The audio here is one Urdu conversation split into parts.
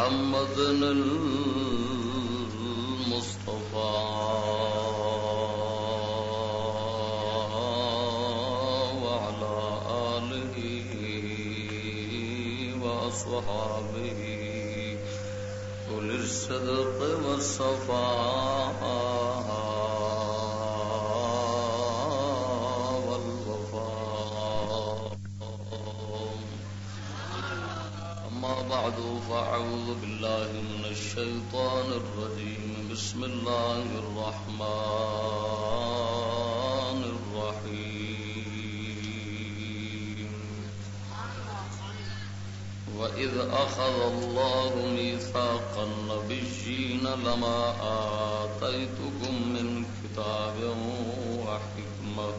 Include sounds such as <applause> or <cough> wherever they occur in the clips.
محمد المصطفى. وعلى آله وأصحابه أولي الصدق والصفاق بعد، فأعوذ بالله من الشيطان الرجيم. بسم الله الرحمن الرحيم. وإذ أخذ الله ميثاق النبيين لما آتيتكم من كتاب وحكمة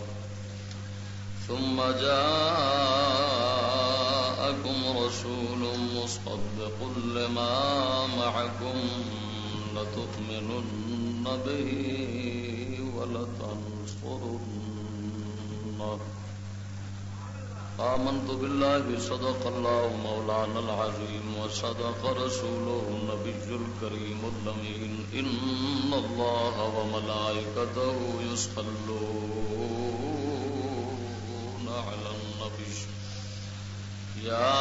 ثم جاءكم رسول مصدق لما معكم لتؤمنن به ولتنصرنه. آمنت بالله صدق الله مولانا العظيم وصدق رسوله النبي الكريم اللمين إن الله وملائكته يصلون على النبي يا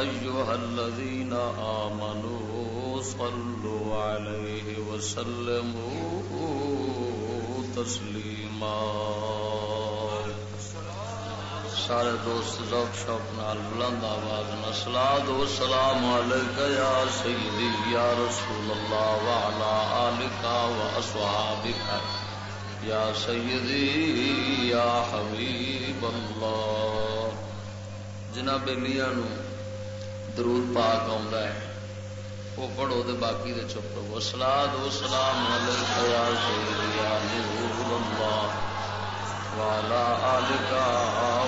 أيها الذين آمنوا صلوا عليه وسلموا تسليما. سارے دوست، ذوق شوق نال بلند آواز نسلاد و سلام علیک یا سیدی، یا رسول اللہ، وعلا آلکا و اصحابکا. یا سیدی یا حبیب اللہ جناب میاں نو درود پاک آਉਂਦਾ ہے۔ وہ پڑھو تے باقی دے چپ رہو۔ سلاد و سلام علیک یا سیدی، یا نور اللہ۔ وعلى آلك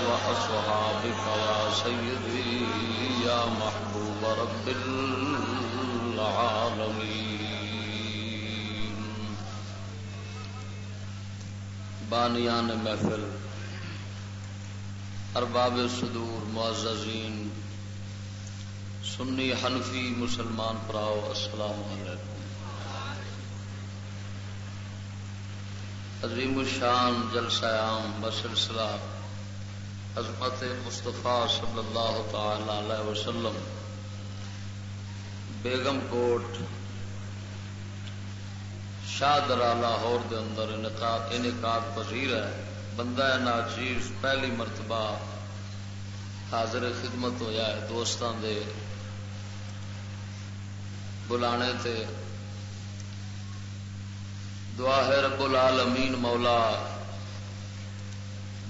وأصحابك يا سيدي يا محبوب رب العالمين بانیان محفل، ارباب صدور معززین، سنی حنفی مسلمان پراؤ، السلام علیکم۔ عظیم الشان جلسہ عام بسلسلہ عظمت مصطفیٰ صلی اللہ تعالی علیہ وسلم، بیگم کوٹ شاہدرا لاہور دے اندر انعقاد انعقاد پذیر ہے۔ بندہ ناچیز، پہلی مرتبہ حاضر خدمت ہویا ہے دوستان دے بلانے تے۔ دعا ہے رب العالمین مولا،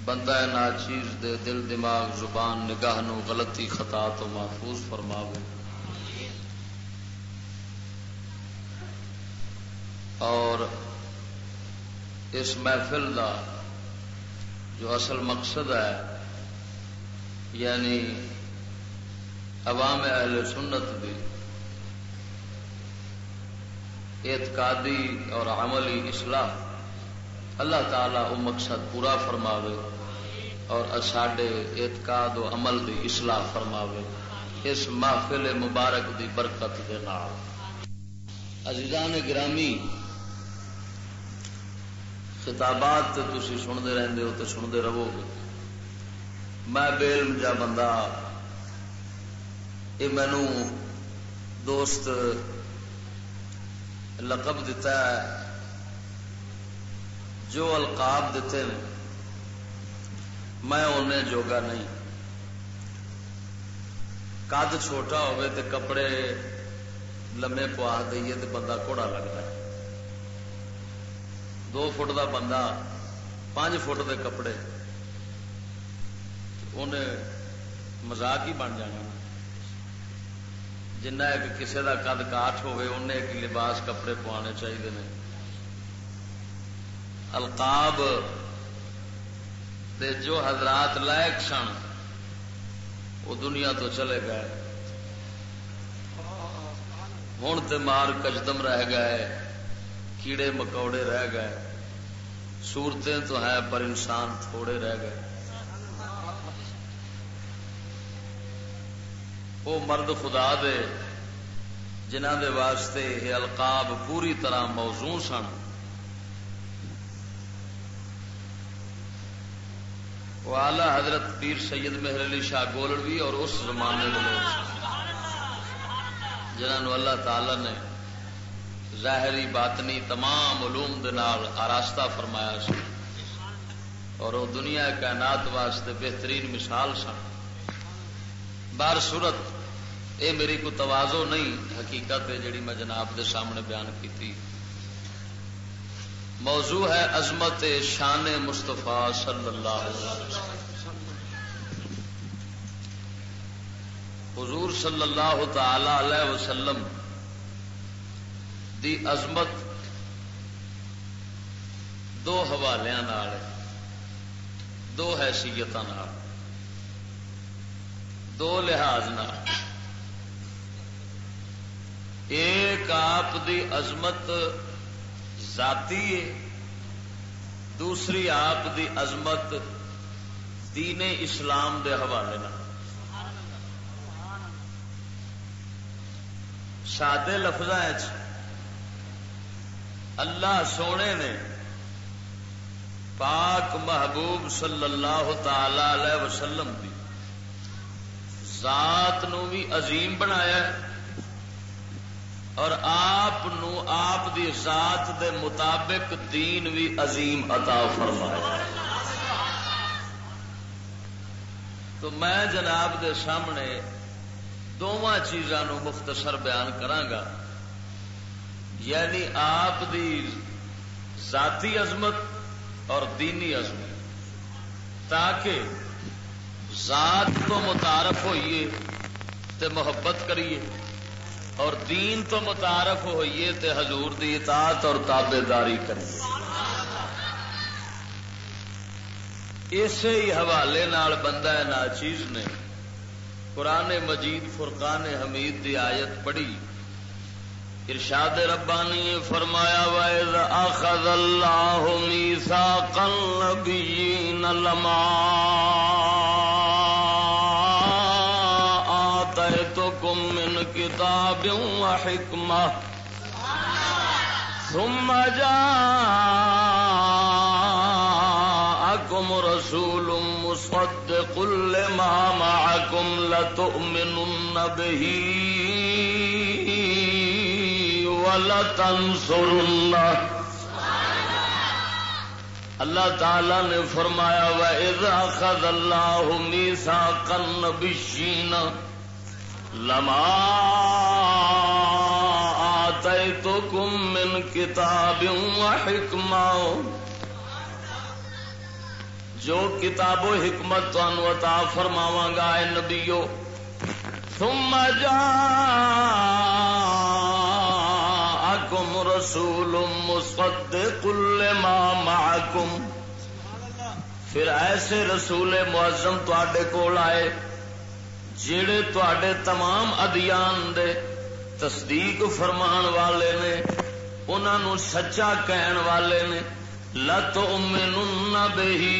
بندہ ناچیز دے دل دماغ زبان نگاہ نو غلطی خطا تو محفوظ فرماوے۔ اور اس محفل دا جو اصل مقصد ہے یعنی عوام اہل سنت بھی اعتقادی اور عملی اصلاح اللہ تعالی وہ مقصد پورا فرماوے اور ساڈے اعتقاد و عمل دی اصلاح فرماوے اس محفل مبارک دی برکت دے نال۔ عزیزان گرامی خطابات تے تسی سنتے رہندے ہو تے سنتے رہو۔ گے میں بے جا بندہ یہ مینو دوست لقب دیتا ہے، جو القاب دیتے ہیں، میں انہیں جوگا نہیں۔ کد چھوٹا ہوئے تے کپڑے لمے پوا دئیے تے بندہ گھوڑا لگتا ہے۔ دو فٹ دا بندہ، پانچ فٹ دے کپڑے انہیں مزاق ہی بن جانا۔ جنہ ایک کسی کا قد کاٹ ہوئے، انہیں ایک لباس کپڑے پوانے چاہیے القاب دے جو حضرات لائق سن، وہ دنیا تو چلے گئے۔ ہوں تو مار کجدم رہ گئے۔ کیڑے مکوڑے رہ گئے۔ صورتیں تو ہے پر انسان تھوڑے رہ گئے۔ وہ مرد خدا دے جنہ دے واسطے یہ القاب پوری طرح موزوں سن۔ وہ آلہ حضرت پیر سید مہر علی شاہ گولڑوی اور اس زمانے کے لوگ جنہوں اللہ تعالی نے ظاہری باطنی تمام علوم دے نال آراستہ فرمایا سی۔ اور وہ دنیا کائنات واسطے بہترین مثال سن۔ بار صورت اے میری کو توازو نہیں، حقیقت ہے جڑی میں جناب دے سامنے بیان کی موضوع ہے عظمت شان مستفا صلی اللہ علیہ وسلم۔ حضور صلی اللہ تعالی علیہ وسلم دی عظمت دو حوالوں دو حیثیت دو لحاظ ایک آپ دی عظمت ذاتی ہے۔ دوسری آپ دی عظمت دین اسلام دے حوالے سادے لفظ اللہ سونے نے پاک محبوب صلی اللہ تعالی علیہ وسلم دی ذات نو بھی عظیم بنایا اور آپ آپ دی ذات دے مطابق دین بھی عظیم عطا فرمایا تو میں جناب دے سامنے دونوں چیزوں مختصر بیان کرانگا یعنی آپ دی ذاتی عظمت اور دینی عظمت۔ تاکہ ذات تو متعارف ہوئیے تے محبت کریے اور دین تو متعارف ہوئیے تے حضور دی اطاعت اور تابے داری کریے۔ اسی ہی حوالے نال بندہ نا چیز نے قرآن مجید فرقان حمید دی آیت پڑھی۔ ارشاد ربانی فرمایا، وَإِذْ أَخَذَ اللَّهُ مِيثَاقَ النَّبِيِّينَ لَمَا آتَيْتُكُم مِّن كِتَابٍ وَحِكْمَةٍ ثُمَّ جَاءَكُمْ رَسُولٌ مُصَدِّقٌ لِّمَا مَعَكُمْ لَتُؤْمِنُنَّ بِهِ اللہ تعالی نے فرمایا خد اللہ میسا کن لما آتے من کتاب جو کتاب و حکمت تنوع عطا فرماواں گا، اے نبیو، ثم جا رسول مصدق لما معكم. پھر ایسے رسول معظم تے کول آئے جڑے تے تمام ادیان دے تصدیق فرمان والے نے انہوں سچا کہن والے نے لت امن بہی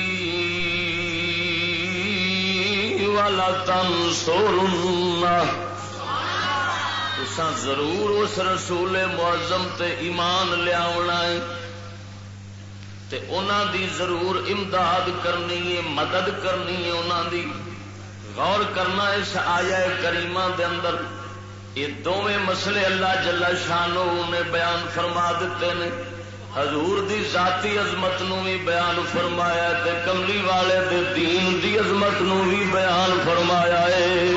والا تن سولنا ضرور اس رسول معظم تے ایمان لیا دی ضرور امداد کرنی ہے، مدد کرنی ہے انہوں دی۔ غور کرنا اس آیا کریمہ دے اندر۔ یہ دونوں مسئلے اللہ جلا شانو نے بیان فرما دیتے ہیں حضور دی ذاتی عظمت نو بھی بیان فرمایا تے کملی والے دے دین دی عظمت نو بھی بیان فرمایا ہے۔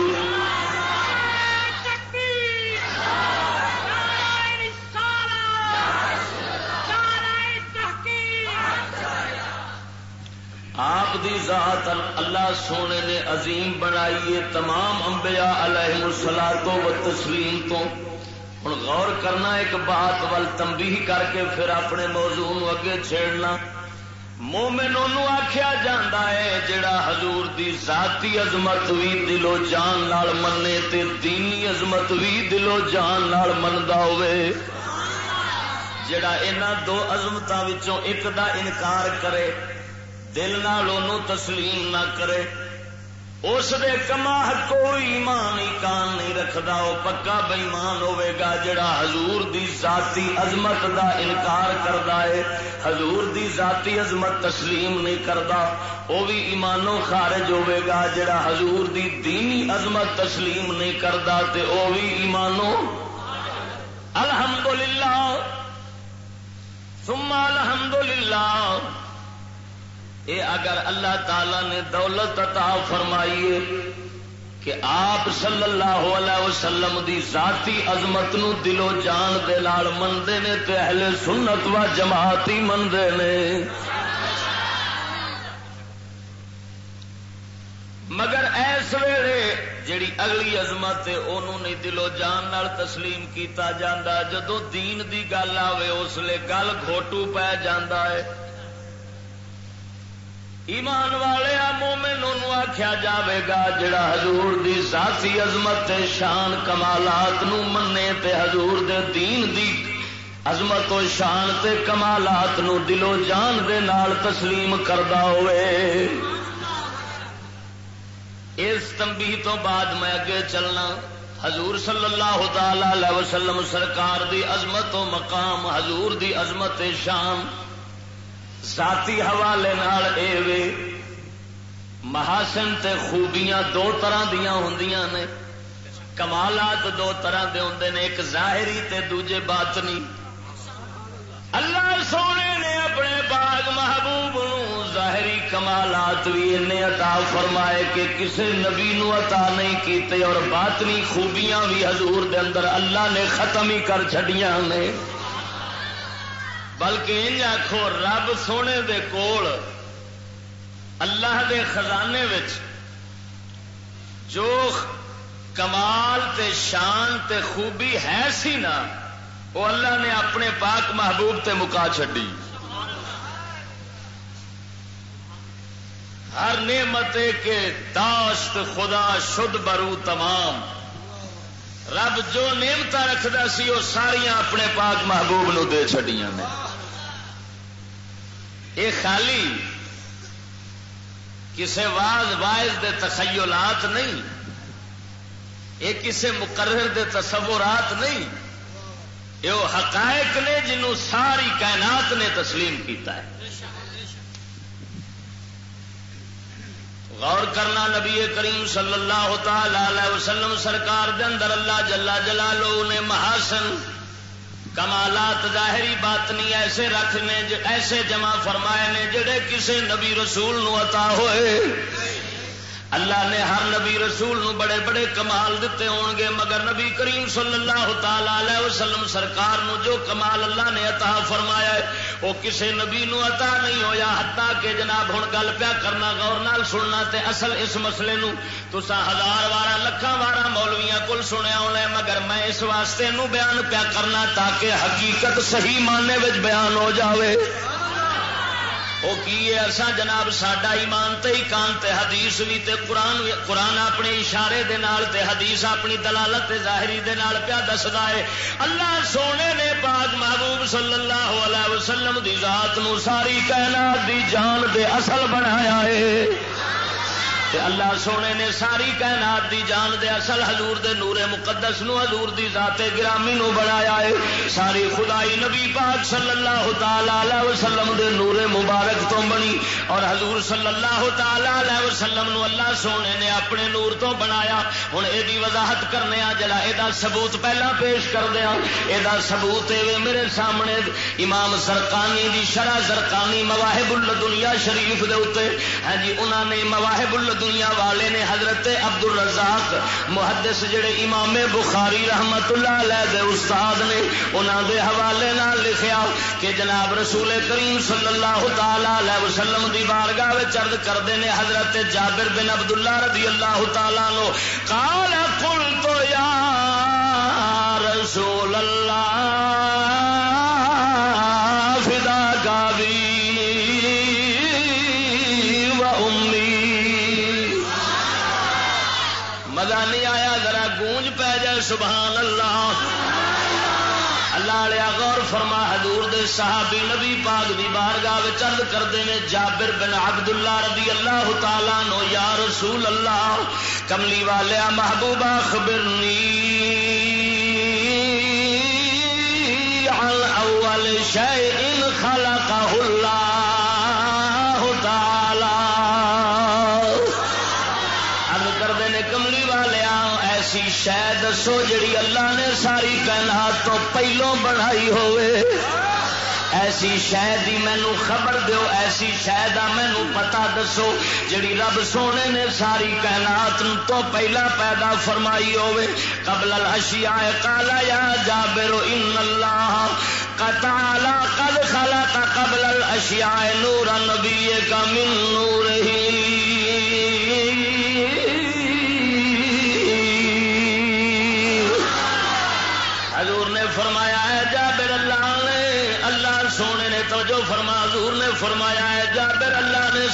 آپ دی ذات اللہ سونے نے عظیم بنائی ہے، تمام انبیاء علیہ السلام و تسلیم تو۔ ہوں غور کرنا ایک بات ول تمبی کر کے پھر اپنے موضوع اگے چھیڑنا۔ مومن آخیا جا ہے، جڑا حضور دی ذاتی عظمت بھی دلو جان لال منے تے دینی عظمت بھی دلو جان لال منتا ہوئے جڑا ان دو عظمتوں ایک دا انکار کرے دل نال تسلیم نہ کرے۔ اس دے کما کوئی ایمان ہی کان نہیں رکھتا وہ پکا بےمان ہوے گا، جڑا حضور دی ذاتی عظمت دا انکار کرتا ہے۔ حضور دی ذاتی عظمت تسلیم نہیں کرتا وہ بھی ایمانوں خارج ہوے گا، جڑا حضور دی دینی عظمت تسلیم نہیں کرتا تے وہ بھی ایمانوں الحمدللہ۔ ثم الحمدللہ۔ اے اگر اللہ تعالی نے دولت عطا فرمائیے کہ آپ صلی اللہ علیہ وسلم دی ذاتی عظمت نو دلو جان دے لال منتے نے تے اہل سنت و جماعتی منتے نے۔ مگر ایس ویلے جیڑی اگلی عظمت ہے انہوں نے دلو جان نال تسلیم کیتا جاندہ جدو دین دی گل آوے، اس لیے گل گھوٹو پہ جاندہ ہے۔ ایمان والے مومن آخیا جاوے گا جڑا حضور دی ذاتی عظمت شان کمالات نو منے تے حضور دے دین دی عظمت و شان تے کمالات نو دلو جان دے نال تسلیم کردا ہوئے۔ اس تنبیہ تو بعد میں اگے چلنا۔ حضور صلی اللہ تعالی وسلم سرکار دی عظمت و مقام، حضور دی عظمت شان۔ ذاتی حوالے اے وے، محاسن تے خوبیاں دو طرح دیا ہوں نے، کمالات دو طرح دے ہوں نے، ایک ظاہری تے دوجے باطنی۔ اللہ سونے نے اپنے باغ محبوب نو ظاہری کمالات بھی ان عطا فرمائے کہ کسی نبی نو عطا نہیں کیتے اور باطنی خوبیاں بھی حضور دے اندر اللہ نے ختم ہی کر چڑیاں نے۔ بلکہ ان آخو رب سونے دے کول، اللہ دے خزانے وچ جو کمال تے شان تے خوبی ہے سی نا وہ اللہ نے اپنے پاک محبوب تے مکا چڈی ہر نعمت کے داشت خدا شد برو تمام۔ رب جو نعمت رکھتا سی وہ ساریا اپنے پاک محبوب نو دے چڈیاں نے۔ یہ خالی کسی واز واعظ دے تخیلات نہیں یہ کسی مقرر دے تصورات نہیں یہ حقائق نے جنہوں ساری کائنات نے تسلیم کیتا ہے۔ غور کرنا نبی کریم صلی اللہ تعالی وسلم سرکار دے اندر اللہ جلا جلالو نے محاسن کمالات ظاہری بات نہیں ایسے رکھنے ایسے جمع فرمائے نے جڑے کسے نبی رسول نو عطا ہوئے۔ اللہ نے ہر نبی رسول نو بڑے بڑے کمال دیتے ہون گے، مگر نبی کریم صلی اللہ تعالی علیہ وسلم سرکار نو جو کمال اللہ نے عطا فرمایا ہے، وہ کسے نبی نو عطا نہیں ہویا، حتیٰ کہ جناب ہوں گل پیا کرنا، غور نال سننا تے اصل اس مسئلے نو تسا ہزار بارہ لکھان بارہ مولویاں کل سنیا ہونا ہے، مگر میں اس واسطے نو بیان پیا کرنا تاکہ حقیقت صحیح ماننے بیان ہو جاوے۔ وہ کی ہے اصا جناب ساڈا ایمان تے کان تے حدیث بھی تے قرآن قرآن اپنے اشارے دے نال تے حدیث اپنی دلالت تے ظاہری دے نال پیا دسدا ہے۔ اللہ سونے نے پاک محبوب صلی اللہ علیہ وسلم دی ذات نو ساری کائنات دی جان دے اصل بنایا ہے۔ تے اللہ سونے نے ساری کائنات دی جان دے اصل حضور دے نور مقدس نو حضور دی ذات گرامی نو بنایا ہے۔ ساری خدائی نبی پاک صلی اللہ تعالی علیہ وسلم دے نور مبارک تو بنی۔ اور حضور صلی اللہ تعالی علیہ وسلم نو اللہ سونے نے اپنے نور تو بنایا۔ ہن اے دی وضاحت کرنے آ جڑا اے دا ثبوت پہلا پیش کر دیا اے دا ثبوت اے میرے سامنے امام زرقانی دی شرح زرقانی مواہب الدنیا شریف دے اوتے۔ ہاں جی انہاں نے مواہب الدنیا دنیا والے نے حضرت عبد الرزاق محدث جڑے امام بخاری رحمت اللہ علیہ دے استاد نے انہوں دے حوالے نال لکھیا کہ جناب رسول کریم صلی اللہ تعالی علیہ وسلم دی بارگاہ چرد کرتے ہیں حضرت جابر بن عبداللہ رضی اللہ تعالی نو کال کل تو یا رسول اللہ سبحان اللہ۔ اللہ غور فرما، حضور دے صحابی نبی پاک دی بارگاہ چند کرتے ہیں جابر بن عبد اللہ رضی اللہ تعالیٰ نو یا رسول اللہ، کملی والیا محبوبہ، خبرنی اول شیء خلقہ اللہ۔ شہ دسو جڑی اللہ نے ساری کائنات تو پہلو بنائی ہوئے۔ ایسی شہ دی مینو خبر دیو، ایسی شہ دا مینو پتا دسو جڑی رب سونے نے ساری کائنات تو پہلا پیدا فرمائی ہوئے۔ قبل الاشیاء قالا یا جابر ان اللہ قطعلا قد خلق قبل الاشیاء نور نبی کا من نور ہی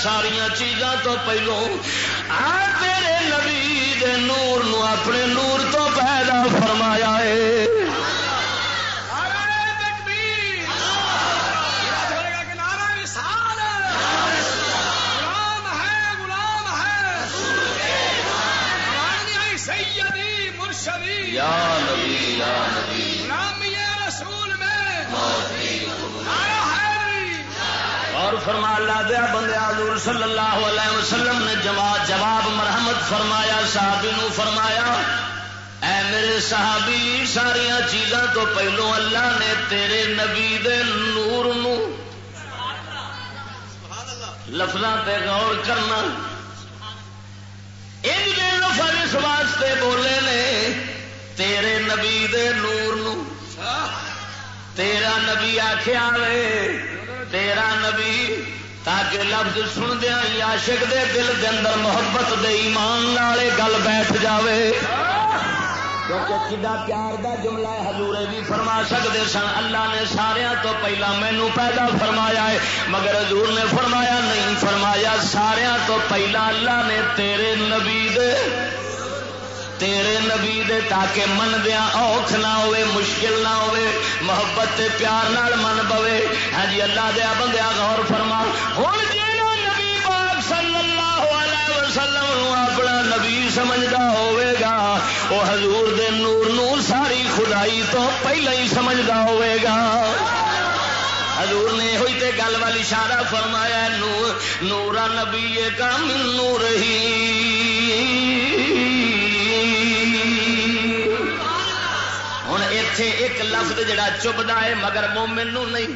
ساریا چیزاں تو پہلو آ تیرے نبی دے نور نو اپنے نور تو پیدا فرمایا ہے۔ یا نبی۔ فرما، اللہ دیا بندے حضور صلی اللہ علیہ وسلم نے جواب جواب مرحمت فرمایا، صحابی نو فرمایا، اے میرے صحابی ساریا چیزاں تو پہلو اللہ نے تیرے نبی دے نور نو لفظاں تے غور کرنا۔ ان دے لفظ اس واسطے بولے نے، تیرے نبی دے نور نو۔ تیرا نبی آخیا تیرا نبی تاکہ لفظ سن دیا عاشق دے دل دے اندر محبت دے ایمان والے گل بیٹھ جاوے۔ کیونکہ کدا پیار دا جملہ حضورے بھی فرما سکتے سن۔ اللہ نے سارا تو پہلا مینو پیدا فرمایا ہے، مگر حضور نے فرمایا، نہیں فرمایا سارا تو پہلا اللہ نے تیرے نبی دے تیرے نبی دے تاکہ من دیا اوکھ نہ ہوئے، مشکل نہ ہوئے، محبت تے پیار نال من پوے ہاں جی اللہ دیا بندیا غور فرما۔ ہوں جی نبی پاک صلی اللہ علیہ وسلم اپنا نبی سمجھدا ہوئے گا وہ حضور دے نور نور ساری خدائی تو پہلے ہی سمجھدا ہوئے گا۔ حضور نے ہوئی تے گل والی اشارہ فرمایا نور نورا نبی کا من نور ہی۔ اتے ایک لفظ جڑا چبتا ہے مگر مومن نو نہیں۔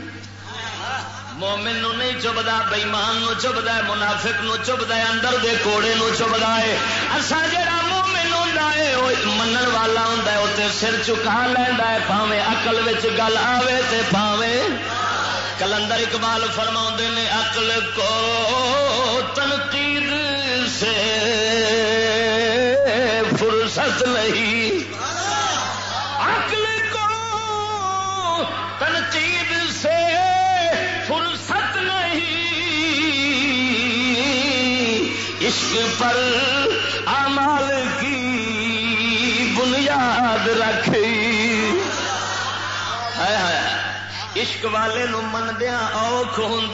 مومن نو نہیں چبتا بئیمان نو چبتا ہے، منافق نو چبتا ہے، اندر دے کوڑے نو چبتا ہے۔ اصا جڑا مومن ہوتا ہے وہ من والا ہوں اتنے سر چکا لینا ہے پاوے اقل گل آوے تے پاوے کلندر اقبال فرما نے اقل کو تنقید سے فرصت نہیں۔ عشق پر امال کی بنیاد رکھی۔ ہے ہے عشق والے نو مندیا اوکھ ہوں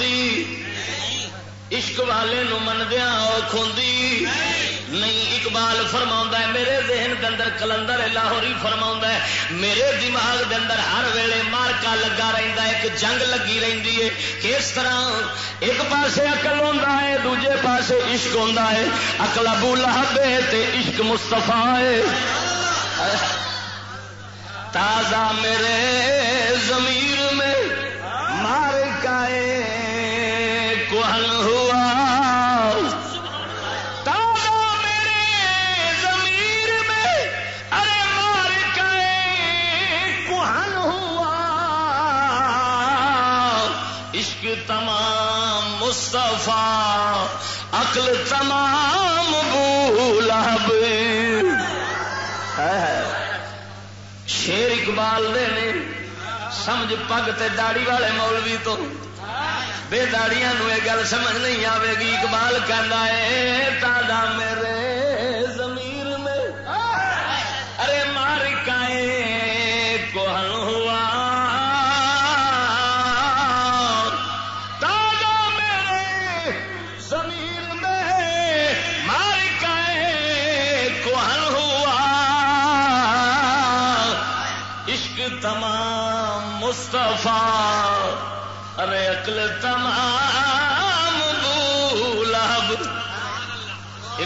عشق والے نو مندیا اوکھ ہوں نہیں، اقبال فرما ہے، میرے ذہن کے اندر کلندر لاہوری فرما ہے، میرے دماغ کے اندر ہر ویلے مارکا لگا رہتا ہے، ایک جنگ لگی رہتی ہے، کس طرح ایک پاسے اقل ہوتا ہے، دوجے پاسے عشق ہوتا ہے اکل ابو لہبے تے عشق مستفا ہے۔ تازہ میرے ضمیر میں مصطفیٰ عقل تمام بولاب شیر اقبال دے نے سمجھ پگ تے داڑی والے مولوی تو۔ بے داڑیاں نو یہ گل سمجھ نہیں آئے گی۔ اقبال کہنا ہے تازہ میرے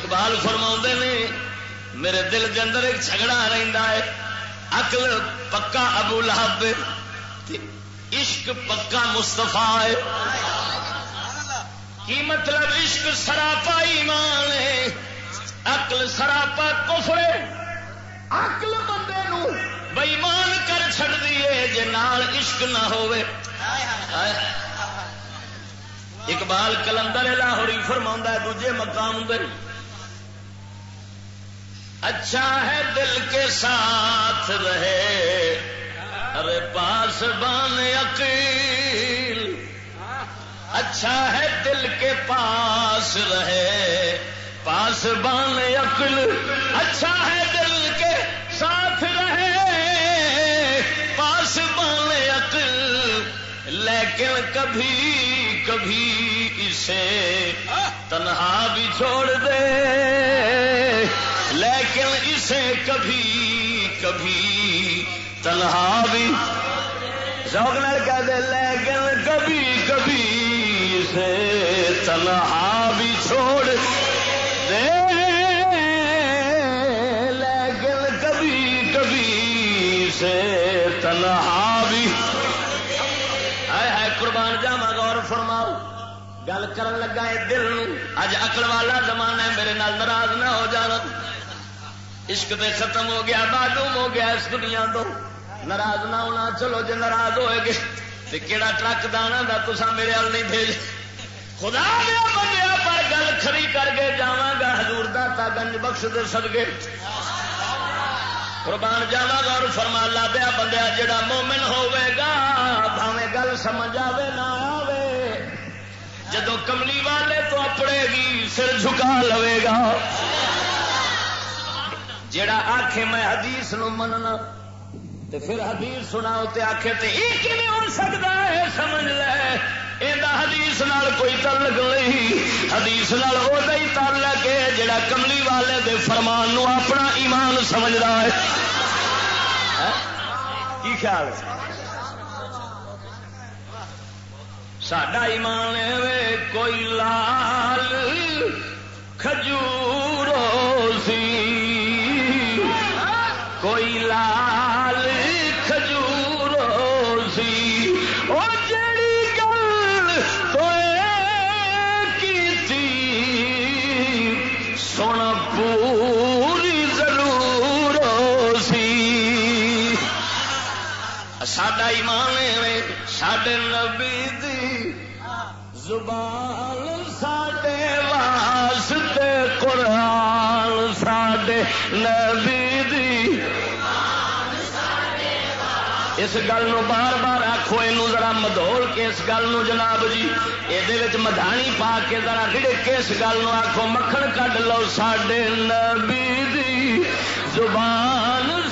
اقبال فرما نے، میرے دل کے اندر ایک جھگڑا رہتا ہے اکل پکا ابو لہب عشق پکا مستفا ہے۔ کی مطلب عشق سراپا ایمان ہے اکل سراپا کفرے اکل بندے نو بےمان کر چڑ دیے جے نال عشق نہ ہوئے اقبال کلندر لاہوری فرما دجے مقام دل اچھا ہے دل کے ساتھ رہے۔ ارے پاس بان عقیل۔ اچھا ہے دل کے پاس رہے۔ پاس بان عقل۔ اچھا ہے دل کے ساتھ رہے۔ پاس بان عقل۔ لیکن کبھی کبھی اسے تنہا بھی چھوڑ دے۔ لیکن اسے کبھی کبھی تنہا بھی شوق نہ کہہ دے، لیکن کبھی کبھی اسے تنہا بھی چھوڑ دے۔ لیکن کبھی کبھی اسے تنہا بھی۔ ہے قربان جاوا غور فرماؤ۔ گل کرن لگا ہے دل اج اکل والا زمانہ ہے، میرے نال ناراض نہ ہو جانا۔ عشق تے ختم ہو گیا، معلوم ہو گیا اس دنیا تو ناراض نہ ہونا، چلو جی ناراض ہوئے گے۔ تو کہڑا ٹرک دانا دا تسا میرے ہل نہیں بھیج۔ خدا دیا بندیا، پر گل کھری کر کے جاواں گا، حضور دا گنج بخش دے سدگے قربان جاوا گور فرما لا پیا بندیا جڑا مومن ہوے گا بھاوے گل سمجھ آوے، نہ آوے۔ جدو کملی والے تو اپڑے گی، سر جھکا لوے گا۔ جڑا آخے میں حدیث نو مننا، تے پھر حدیث سنا تے آخے تے یہ ہو سکتا ہے؟ سمجھ لے۔ حدیث نال کوئی تعلق نہیں۔ حدیث نال وہ ہی تعلق ہے جڑا کملی والے دے فرمان نو اپنا ایمان سمجھتا ہے۔ ہاں؟ کی خیال ساڈا ایمان ہے کوئی لال کھجورو ساڈے نبی دی زبان ساڈے واسطے قرآن ساڈے نبی دی اس گل بار بار آخو یہ ذرا مدول کے اس گل جناب جی یہ مدانی پا کے ذرا ڈڑک کے اس گل آخو مکھن کڈ لو ساڈے نبی دی زبان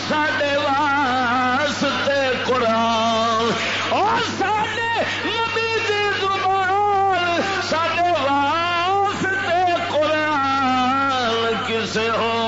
سے ہو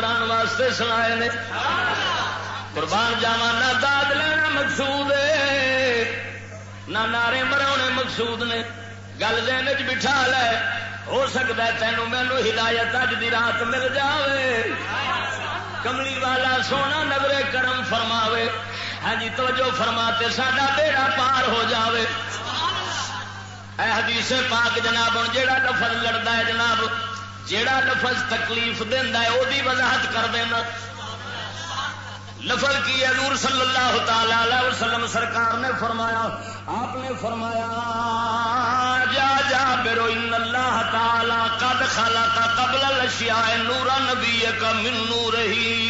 کران واسطے سنائے نے۔ قربان جاوا نہ داد لینا مقصود نہ نعرے مراؤنے مقصود نے۔ گل دین چ بٹھا لے۔ ہو سکتا ہے تینوں مینو ہدایت اج دی رات مل جاوے۔ کملی والا سونا نظرے کرم فرماوے۔ ہاں جی توجہ فرماتے، ساڈا بیڑا پار ہو جاوے۔ اے حدیث پاک جناب ہوں جیڑا لفظ لڑتا ہے جناب جیڑا لفظ تکلیف دینا ہے وہی وضاحت کر دینا۔ لفظ کی ہے صلی اللہ تعالی علیہ وسلم سرکار نے فرمایا، آپ نے فرمایا، جا جا، برو، ان اللہ تعالی قد خلق قبل الاشیاء نورا نبی کا من نور ہی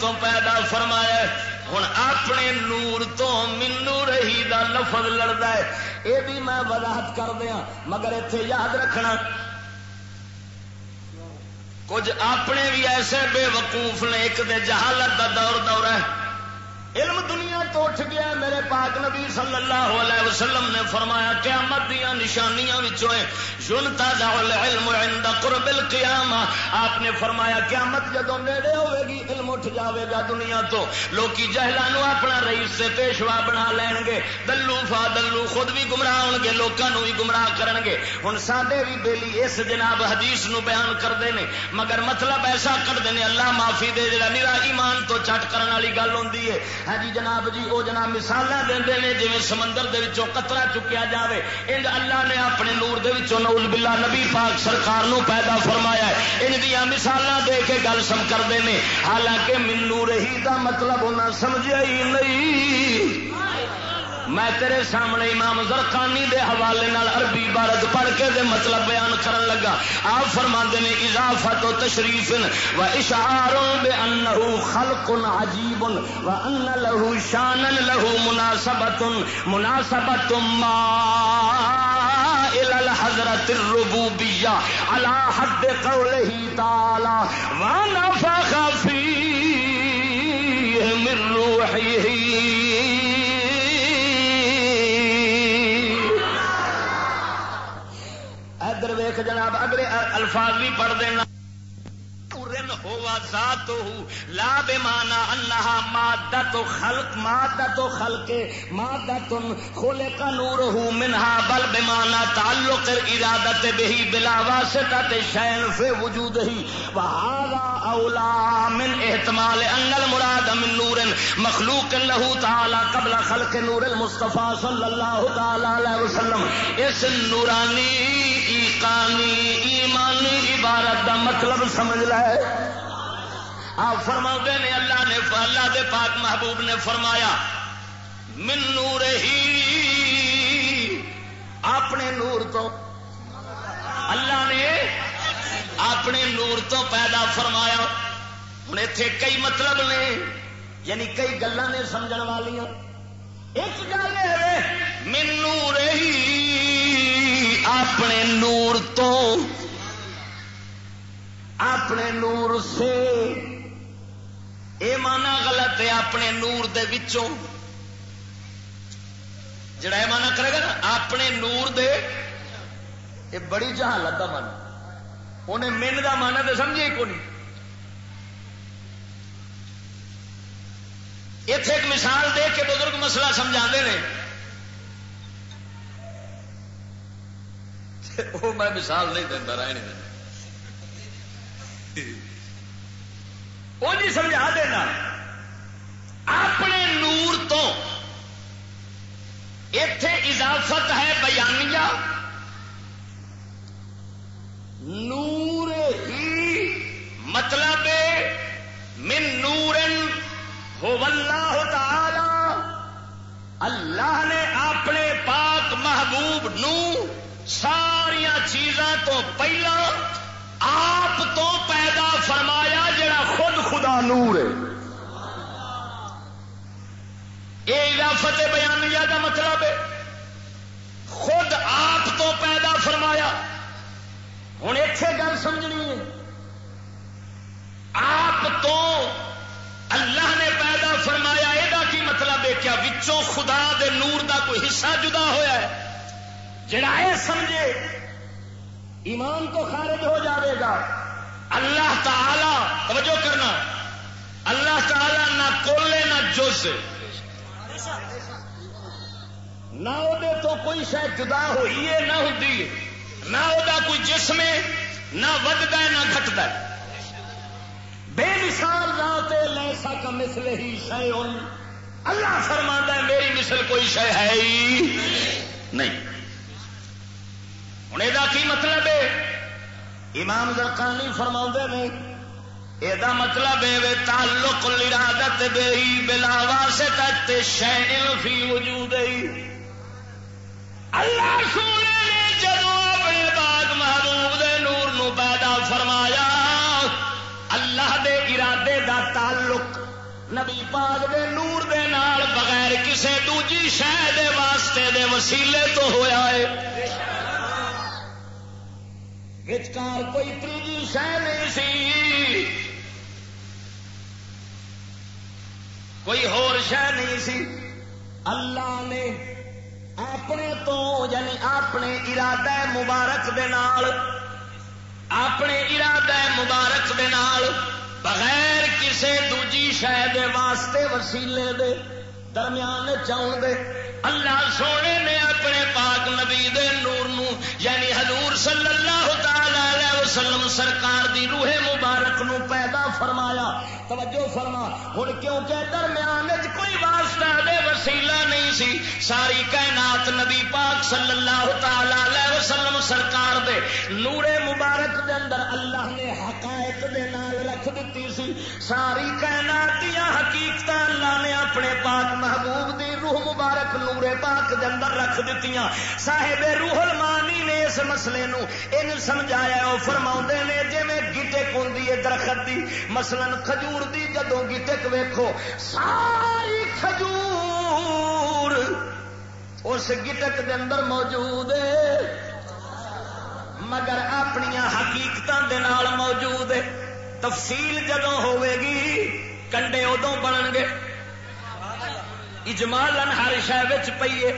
تو پیدا فرمایا ہوں اپنے نور تو منو رہی دا لفظ لڑتا ہے۔ یہ بھی میں وضاحت کر دیا مگر اتنے یاد رکھنا، کچھ اپنے بھی ایسے بے وقوف نے، ایک دے جہالت دا دور دور ہے۔ علم دنیا تو اٹھ گیا میرے پاک نبی صلی اللہ علیہ وسلم نے فرمایا، قیامت دیا نشانیاں العلم عند قرب القیامہ۔ آپ نے فرمایا، قیامت جدو نیڑے ہوے گی علم اٹھ جاوے گا دنیا تو۔ لوکی جہلانو اپنا رئیس سے پیشوا بنا لین گے۔ دلو فا دلو خود بھی گمراہ ہون گے لوکاں بھی گمراہ کرن گے۔ ہن ساڈے بھی بیلی اس جناب حدیث نو بیان کرتے ہیں مگر مطلب ایسا کرتے ہیں اللہ معافی دے، جڑا نیرا ایمان تو چٹ کرن والی گل ہوندی ہے۔ ہاں جی جناب جی وہ جناب مثال دے نے جی سمندر دے وچوں قطرہ چکیا جاوے ان اللہ نے اپنے نور دے وچوں نعوذ باللہ نبی پاک سرکار نو پیدا فرمایا ہے۔ ان دیا مثال دے کے گل سم کرتے ہیں حالانکہ منو رہی دا مطلب انہیں سمجھا ہی نہیں۔ میں تیرے سامنے امام زرخانی دے حوالے نال عربی عبارت پڑھ کے دے مطلب بیان کرن لگا۔ آپ فرما نے، اضافت و تشریف و اشعار بے انہو خلق عجیب و ان له شان له مناسبت مناسبت ما الى الحضرت الربوبیہ على حد قوله تعالی ونفخ فیہ من روحه ادھر ویخ جناب اگلے الفاظ بھی پڑھ دینا۔ نورن ہوا ذات ہو۔ لا بے مانا اللہ مادہ تو خلق مادہ تو خلق مادہ تم کھولے کا نور ہوں منہا، بل بے مانا تعلق ارادت بہی بلا واسطہ شین فے وجود ہی۔ وہارا اولا من احتمال انگل مراد من نور، مخلوق لہو تعالی قبل خلق نور المصطفیٰ صلی اللہ تعالی علیہ وسلم۔ اس نورانی، ایقانی، ایمانی عبارت دا مطلب سمجھ لائے آپ فرما نے اللہ نے اللہ دے پاک محبوب نے فرمایا، من نور ہی اپنے نور تو اللہ نے اپنے نور تو پیدا فرمایا۔ ہوں اتے کئی مطلب نے یعنی کئی گلا نے سمجھ والی ایک گل ہے، من نور ہی اپنے نور تو اپنے نور سے۔ اے مانا غلط ہے اپنے نور دے وچوں۔ جڑا یہ مانا کرے گا نا، اپنے نور دے۔ یہ بڑی جہالت کا من انہیں من کا مانا تو سمجھے کو نہیں اتے ایک مثال دے کے بزرگ مسئلہ سمجھا نے۔ <laughs> وہ میں مثال نہیں دینا رہے نہیں وہ جی سمجھا دینا اپنے نور تو اتے اضافت ہے بیانیہ۔ نور ہی مطلب من نور ہو اللہ تعالی۔ اللہ نے اپنے پاک محبوب نو ساریا چیزاں تو پہلا آپ تو پیدا فرمایا جڑا خود خدا نور ہے۔ یہ اضافت بیانیہ کا مطلب ہے۔ خود آپ تو پیدا فرمایا۔ ہوں اتے گل سمجھنی ہے۔ آپ تو اللہ نے پیدا فرمایا یہ مطلب ہے کیا؟ وچوں خدا دے نور دا کوئی حصہ جدا ہوا ہے۔ جڑا یہ سمجھے ایمان تو خارج ہو جاوے گا۔ اللہ تعالی، توجہ کرنا۔ اللہ تعالی نہ کولے، نہ جز نہ وہ تو کوئی شاید جدا ہوئی ہے، نہ ہوتی نہ وہ کوئی جسم ہے، نہ ودتا ہے، نہ گھٹتا ہے۔ بے مثال رات لیسا کا مسل ہی شے اللہ فرما ہے، میری مثل کوئی شے ہے ہی نہیں۔ ہوں یہ مطلب ہے؟ امام زرقانی فرما نے یہ مطلب ہے تعلق لرادت بے بلا واسطہ شہ فی وجود اللہ سونے نے جب اپنے باغ محبوب دے نور نو پیدا فرمایا، اللہ دے ارادے دا تعلق نبی پاک دے نور دے نال بغیر کسے دوجی شہ دے واسطے دے وسیلے تو ہویا ہے۔ وچکار کوئی تیجی شہ نہیں سی۔ کوئی ہور شہ نہیں سی۔ اللہ نے اپنے تو یعنی اپنے ارادہ مبارک دے نال، اپنے ارادہ مبارک دے نال بغیر کسے دوجی شہ دے واسطے وسیلے دے درمیان چاؤن دے اللہ سونے نے اپنے پاک نبی دے نور نو یعنی حضور صلی اللہ وسلم سرکار دی روح مبارک نو پیدا فرمایا توجہ فرما۔ ہوں کیونکہ درمیان کوئی واسطہ دے وسیلہ نہیں سی، ساری کائنات نبی پاک صلی اللہ تعالی وسلم سرکار دے نور مبارک دے اندر اللہ نے حقائق دے نال رکھ دیتی سی۔ ساری کائنات دیا حقیقت اللہ نے اپنے پاک محبوب دی روح مبارک نور پاک دے اندر رکھ دیتی صاحب روح المانی نے اس مسئلے نو ان سمجھایا، وہ فرما نے جی میں گیٹک ہوں درخت دی، مثلا کھجور دی جدو گیٹک ویکو ساری کھجور اس گیٹک دے اندر موجود ہے مگر اپنی حقیقت دے نال موجود ہے تفصیل جدو ہوے گی کنڈے ادو بنن گے اجمالن ہر شہ پیے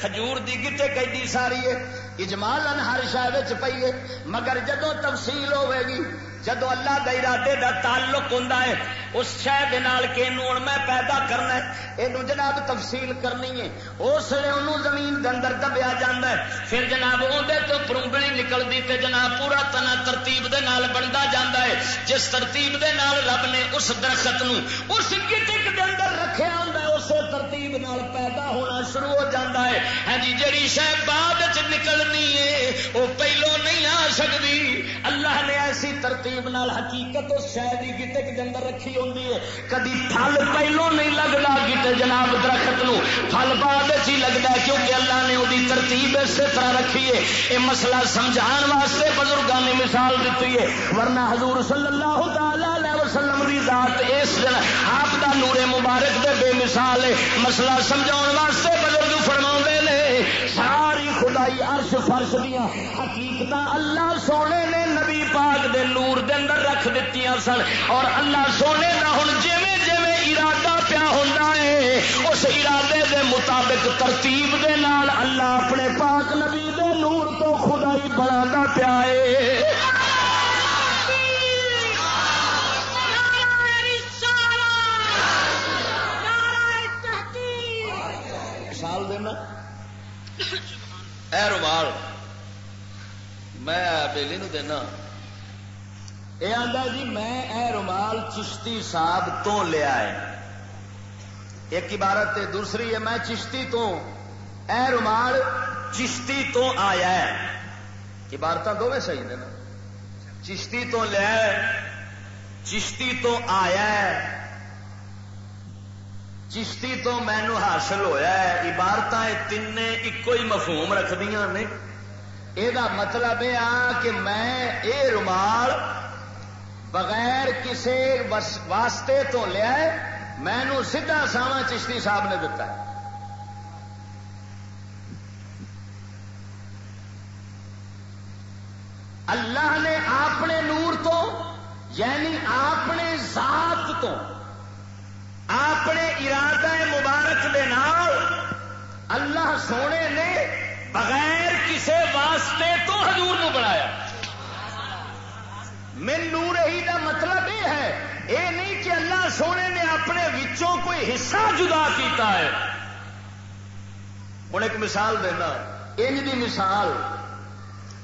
کھجور دی گٹے کئی ساری ہے اجمال ہر شہر پیے مگر جدو تفصیل ہوے گی جدو اللہ کا ارادے کا تعلق ہوں اس شہر میں پیدا کرنا ہے۔ یہ جناب تفصیل کرنی ہے۔ اس لیے انہوں زمین کے اندر دبیا جا پھر جناب اندر تو پروبڑی نکلتی تے جناب پورا تنا ترتیب دے نال بنتا جا ہے۔ جس ترتیب دے نال رب نے اس درخت نو، اس گٹک کے اندر رکھا ہوں اسی ترتیب نال پیدا ہونا شروع ہو جاتا ہے۔ ہاں جی جی شہ بعد چ نکلنی ہے، وہ پہلو نہیں آ سکتی۔ اللہ نے ایسی ترتیب نال حقیقت اس شہر کی گٹک کے اندر رکھی ہوتی ہے۔ کدی پھل پہلو نہیں لگتا گیتے جناب درخت نو۔ پھل بعد ہی لگتا ہے، کیونکہ اللہ نے وہی ترتیب اسی طرح رکھی ہے۔ یہ مسئلہ سمجھان واسطے بزرگوں نے مثال دیتی ہے۔ ورنہ حضور صلی اللہ تعالی وسلم کی ذات اس دن آپ کا نورے مبارک دے بے مثال ہے۔ مسئلہ سمجھا واسطے بزرگ فرما نے، ساری خدائی عرش فرش دیا حقیقت اللہ سونے نے نبی پاک دے نور دے اندر رکھ دیتی سن۔ اور اللہ سونے کا ہوں جی جی ارادہ پیا ہوتا ہے، اس ارادے دے مطابق ترتیب دے نال اللہ اپنے پاک نبی دے نور تو خدائی بنا پیا ہے۔ اے رومال، میں بےلی نو دینا۔ یہ آتا جی میں اے رومال چشتی صاحب تو لیا ہے ایک عبارت دوسری ہے، میں چشتی تو، اے رومال چشتی تو آیا ہے۔ عبارت دونوں صحیح نے نا۔ چشتی تو لیا چشتی تو آیا ہے۔ چشتی تو مینو حاصل ہویا ہے عبارت تین ایک ہی مفہوم رکھدیا نے۔ یہ مطلب یہ کہ میں یہ رومال بغیر کسی واسطے تو لیا مینو سیدھا ساوا چشتی صاحب نے دتا ہے۔ اللہ نے اپنے نور تو یعنی اپنے ذات تو اپنے ارادہ مبارک دے نال اللہ سونے نے بغیر کسی واسطے تو حضور نو بنایا۔ من نور ہی دا مطلب یہ ہے، یہ نہیں کہ اللہ سونے نے اپنے وچوں کوئی حصہ جدا کیتا ہے۔ ہوں ایک مثال دینا، انج دی مثال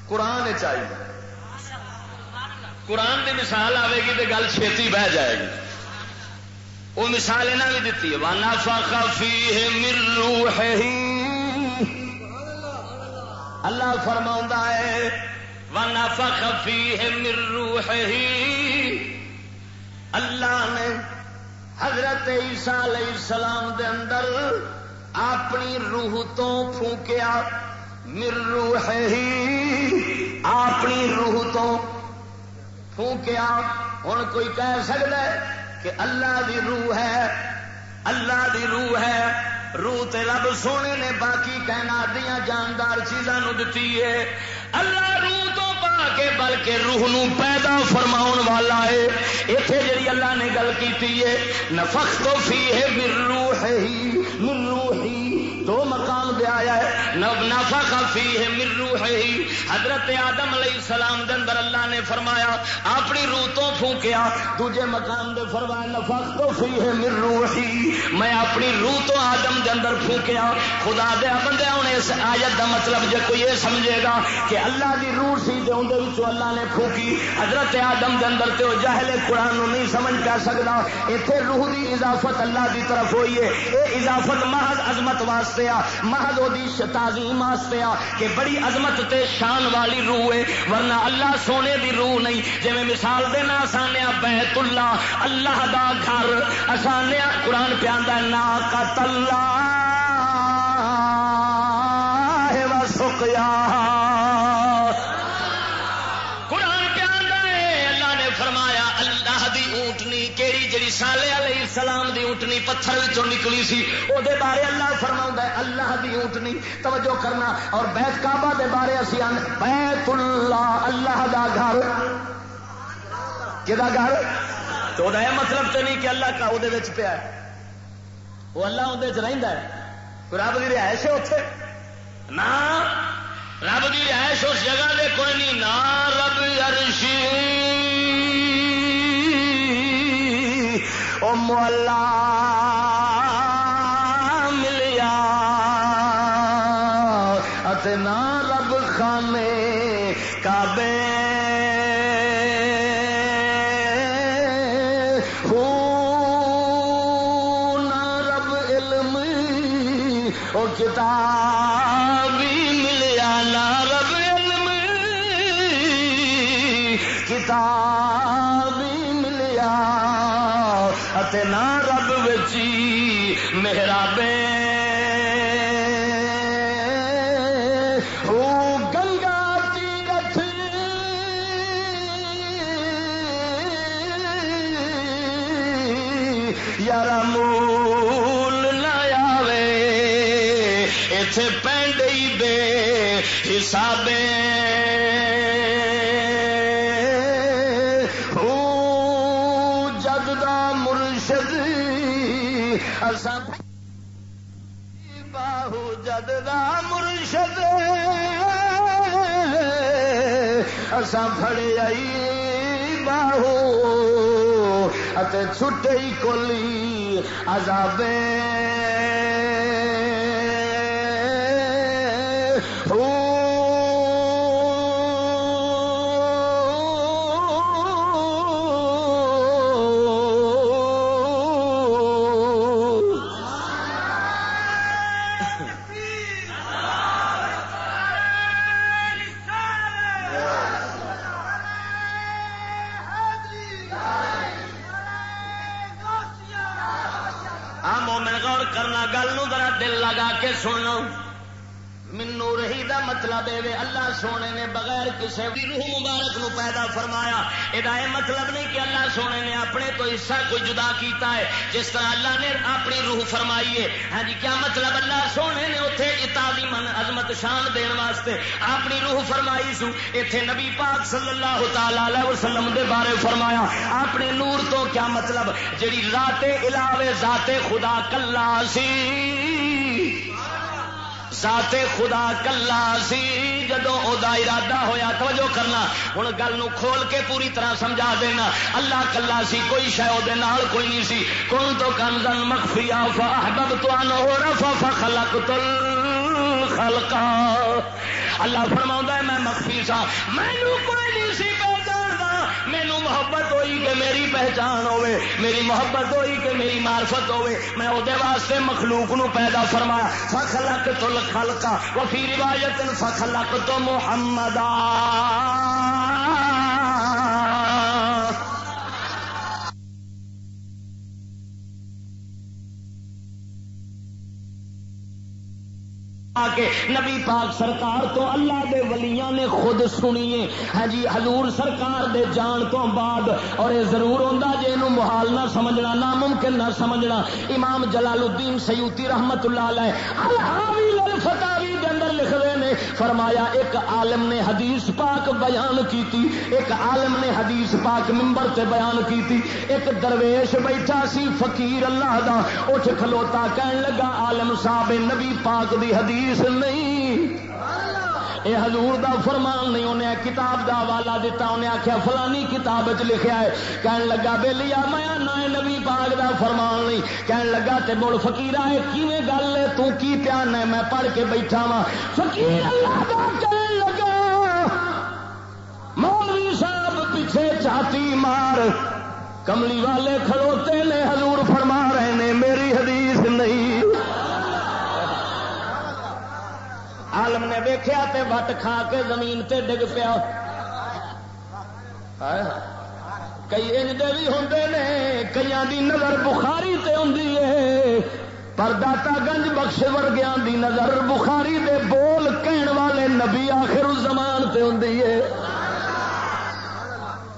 قرآن چاہیے قرآن دی مثال آئے گی تو گل چھتی بہ جائے گی۔ وہ مثال یہاں بھی دیتی ہے وانا فی ہے مرو ہے اللہ فرما ہے وانا فی ہے مرو ہے اللہ نے حضرت عیسیٰ علیہ السلام دے اندر اپنی روح تو پھونکیا۔ مرو ہے اپنی روح تو پھونکیا۔ ہوں کوئی کہہ سکتا ہے کہ اللہ دی روح ہے، اللہ دی روح ہے۔ روح تے رب سونے نے باقی کہنا دیا جاندار چیزاں دتی ہے۔ اللہ روح تو پا کے بلکہ روح نو پیدا فرماؤن والا ہے۔ اتنے جی اللہ نے گل کی نفق تو فی ہے من روح ہی من روح ہی مقام آیا ہے۔ نفا کافی ہے مرو ہے حضرت آدم علیہ السلام دے اندر اللہ نے فرمایا، اپنی روح تو پھونکیا، دوجے مقام دے فرمایا نفا تو فی ہے مرو ہی میں اپنی روح تو آدم دے اندر پھونکیا۔ خدا دیا بندے ہوں اس آیت دا مطلب جے کوئی یہ سمجھے گا کہ اللہ دی روح سی دے اندر وچوں اللہ نے پھونکی۔ حضرت آدم دے اندر تے او جاہل قرآن نو نہیں سمجھ کر سکدا۔ ایتھے روح دی اضافت اللہ دی طرف ہوئی ہے۔ اے اضافت محض عظمت واسطے آ۔ محض وہ تعظیم واسطے آ کہ بڑی عظمت تے شان والی روح ہے، ورنہ اللہ سونے دی روح نہیں۔ جی مثال دینا آسانے بیت اللہ اللہ دا گھر۔ آسانے قرآن پیا نا قتل اللہ سکیا سالے علیہ السلام دی اونٹنی پتھر نکلی سی۔ وہ بارے اللہ فرما اللہ دی اونٹنی، توجہ کرنا۔ اور بیت کعبہ دے بارے اسی ان بیت اللہ اللہ دا گھر۔ کدا گھر؟ تو یہ مطلب تو نہیں کہ اللہ کا وہ پیا ہے۔ وہ اللہ اندر رہتا ہے۔ کوئی رب کی رہائش ہے اتے نہ۔ رب کی رہائش اس جگہ دے کوئی نہیں، نہ رب ارشی او مولا ملیا نہ رب خانے کعبے رب کتاب ملیا نہ رب علم کتاب نہ رب وچی میرا بے فڑے آئی باہو چھٹے کولی عذابیں کسی بھی روح مبارک نو پیدا فرمایا۔ یہ مطلب نہیں کہ اللہ سونے نے اپنے تو حصہ کوئی جدا کیتا ہے، جس طرح اللہ نے اپنی روح فرمائی ہے۔ ہاں جی کیا مطلب اللہ سونے نے اتنے اتالی من عظمت شان دین واسطے اپنی روح فرمائی سو؟ اتنے نبی پاک صلی اللہ تعالی وسلم دے بارے فرمایا، اپنے نور تو کیا مطلب؟ جیڑی ذات علاوے ذات خدا کلا سی۔ ذات خدا کلا سی، جدو دا ارادہ ہویا، توجہ کرنا۔ ہوں گل کھول کے پوری طرح سمجھا دینا۔ اللہ کلا سی، کوئی شہ نال کوئی نہیں سی۔ کون تو کنزن مخفیا فاحبب تو ہو رفا فخلق تل خلقا۔ اللہ فرما میں مخفی سا۔ مینو کوئی نہیں سی مینو محبت ہوئی کہ میری پہچان ہوے میری محبت ہوئی کہ میری معرفت ہوے میں وہ واسطے مخلوق نو پیدا فرمایا فخلق تو خلقا وفی روایت فخلق تو کے نبی پاک سرکار تو اللہ دے ولیاں نے خود سنیے۔ ہاں جی حضور سرکار دے جان تو بعد، اور یہ ضرور ہوتا جی یہ محال نہ سمجھنا، ناممکن نہ سمجھنا۔ امام جلال الدین سیوتی رحمت اللہ علیہ، الحاوی لکھ رہے نے، فرمایا ایک عالم نے حدیث پاک بیان کیتی، ایک عالم نے حدیث پاک ممبر تے بیان کیتی، ایک درویش بیٹھا سی فقیر اللہ دا، اٹھ کھلوتا کہن لگا، عالم صاحب نبی پاک دی حدیث نہیں۔ اے حضور دا فرمان نہیں، انہیں کتاب دا حوالہ دیتا، انہیں آخیا فلانی کتاب چ لکھا ہے۔ کہن لگا بے لیا میں نہ نبی پاک دا فرمان نہیں۔ کہن لگا، تے مڑ فکیر ہے کیویں گل ہے؟ تو کی پیان ہے؟ میں پڑھ کے بیٹھا وا فقیر اللہ دا کہن لگا، مولوی صاحب پیچھے چاتی مار۔ کملی والے کھڑوتے نے حضور فرما رہے نے، میری حدیث نہیں۔ عالم نے ویخیا تے وٹ کھا کے زمین تے ڈگ پیا۔ کئی انجے بھی ہوں نے کئی دی نظر بخاری تے ہوں پر داتا گنج بخش ورگیا دی نظر بخاری دے بول کہن والے نبی آخر زمان تے ہوں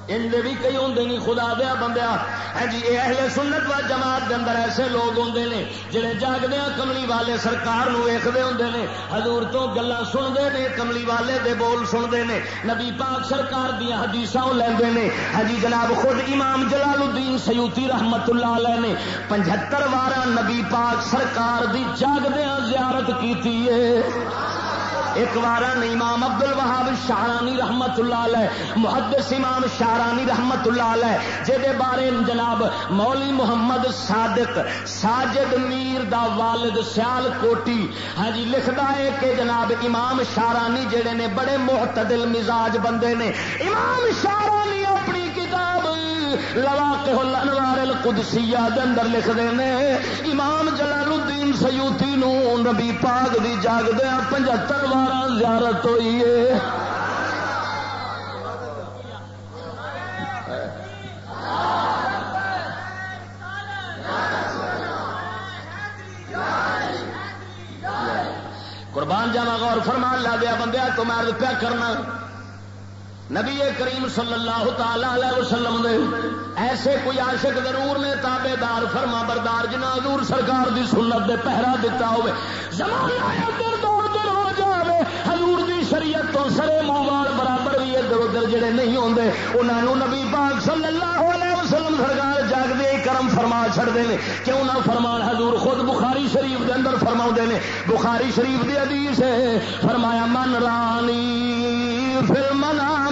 ان بھی کئی ہوں نہیں خدا دیا بندیا۔ ہاں جی یہ اہل سنت و جماعت کے اندر ایسے لوگ ہوں نے جڑے جاگدیا ہاں کملی والے سرکار ویختے ہوں نے ہزور تو گلا سنتے ہیں کملی والے دے بول سنتے ہیں نبی پاک سرکار دیا حدیث لیندے نے ہاں جی جناب خود امام جلال الدین سیوتی رحمت اللہ علیہ نے پچہتر وارا نبی پاک سرکار دی جاگدیا ہاں زیارت کی ایک بار امام عبد الوہاب شارانی رحمت اللہ علیہ، محدث امام شارانی رحمت اللہ علیہ جہے بارے جناب مولی محمد صادق، ساجد میر دا والد سیال کوٹی۔ ہاں جی لکھتا ہے کہ جناب امام شارانی جڑے نے بڑے محتدل مزاج بندے نے۔ امام شارانی اپنی کتاب لوا کے انوار القدسیہ دے اندر لکھ دے نے، امام جلال الدین سیوتی نو نبی پاک دی جاگ دیا پچہتر بارہ زیارت ہوئی ہے۔ قربان جانا غور فرمان لا دیا بندیا تو میں عرض پیا کرنا۔ نبی کریم صلی اللہ تعالی علیہ وسلم دے ایسے کوئی عاشق ضرور نے تابے دار فرما بردار جنا حضور سرکار دی سنت دے پہرا دیتا ہوئے۔ زمانہ ادھر دور دور ہو جاوے۔ حضور دی شریعت تو سرے موال برابر بھی ادھر ادھر جڑے نہیں ہوندے انہوں نبی پاک صلی اللہ علیہ وسلم سرکار جاگ دے کرم فرما چھڑ دے کیوں نہ فرمان حضور خود بخاری شریف دے اندر فرما نے۔ بخاری شریف دی حدیث ہے، فرمایا، من رانی فل منا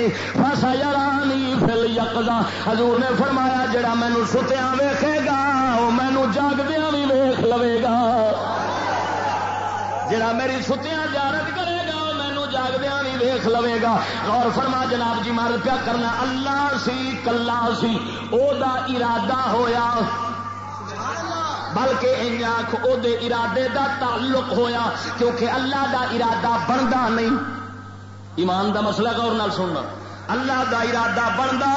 میں فسا یارانی فل یقدا حضور نے فرمایا، جڑا مینو ستیا ویکھے گا وہ مینو جاگدیا بھی ویخ لوے گا۔ جڑا میری ستیا جارت کرے گا مینو جاگدیا بھی ویخ لوے گا۔ اور فرما جناب جی مار پیا کرنا۔ اللہ سی، کلا سی، او دا ارادہ ہویا۔ بلکہ آخ او دے ارادے دا تعلق ہویا، کیونکہ اللہ دا ارادہ بنتا نہیں۔ ایمان دا مسئلہ کا اور سننا۔ اللہ دا ارادہ بنتا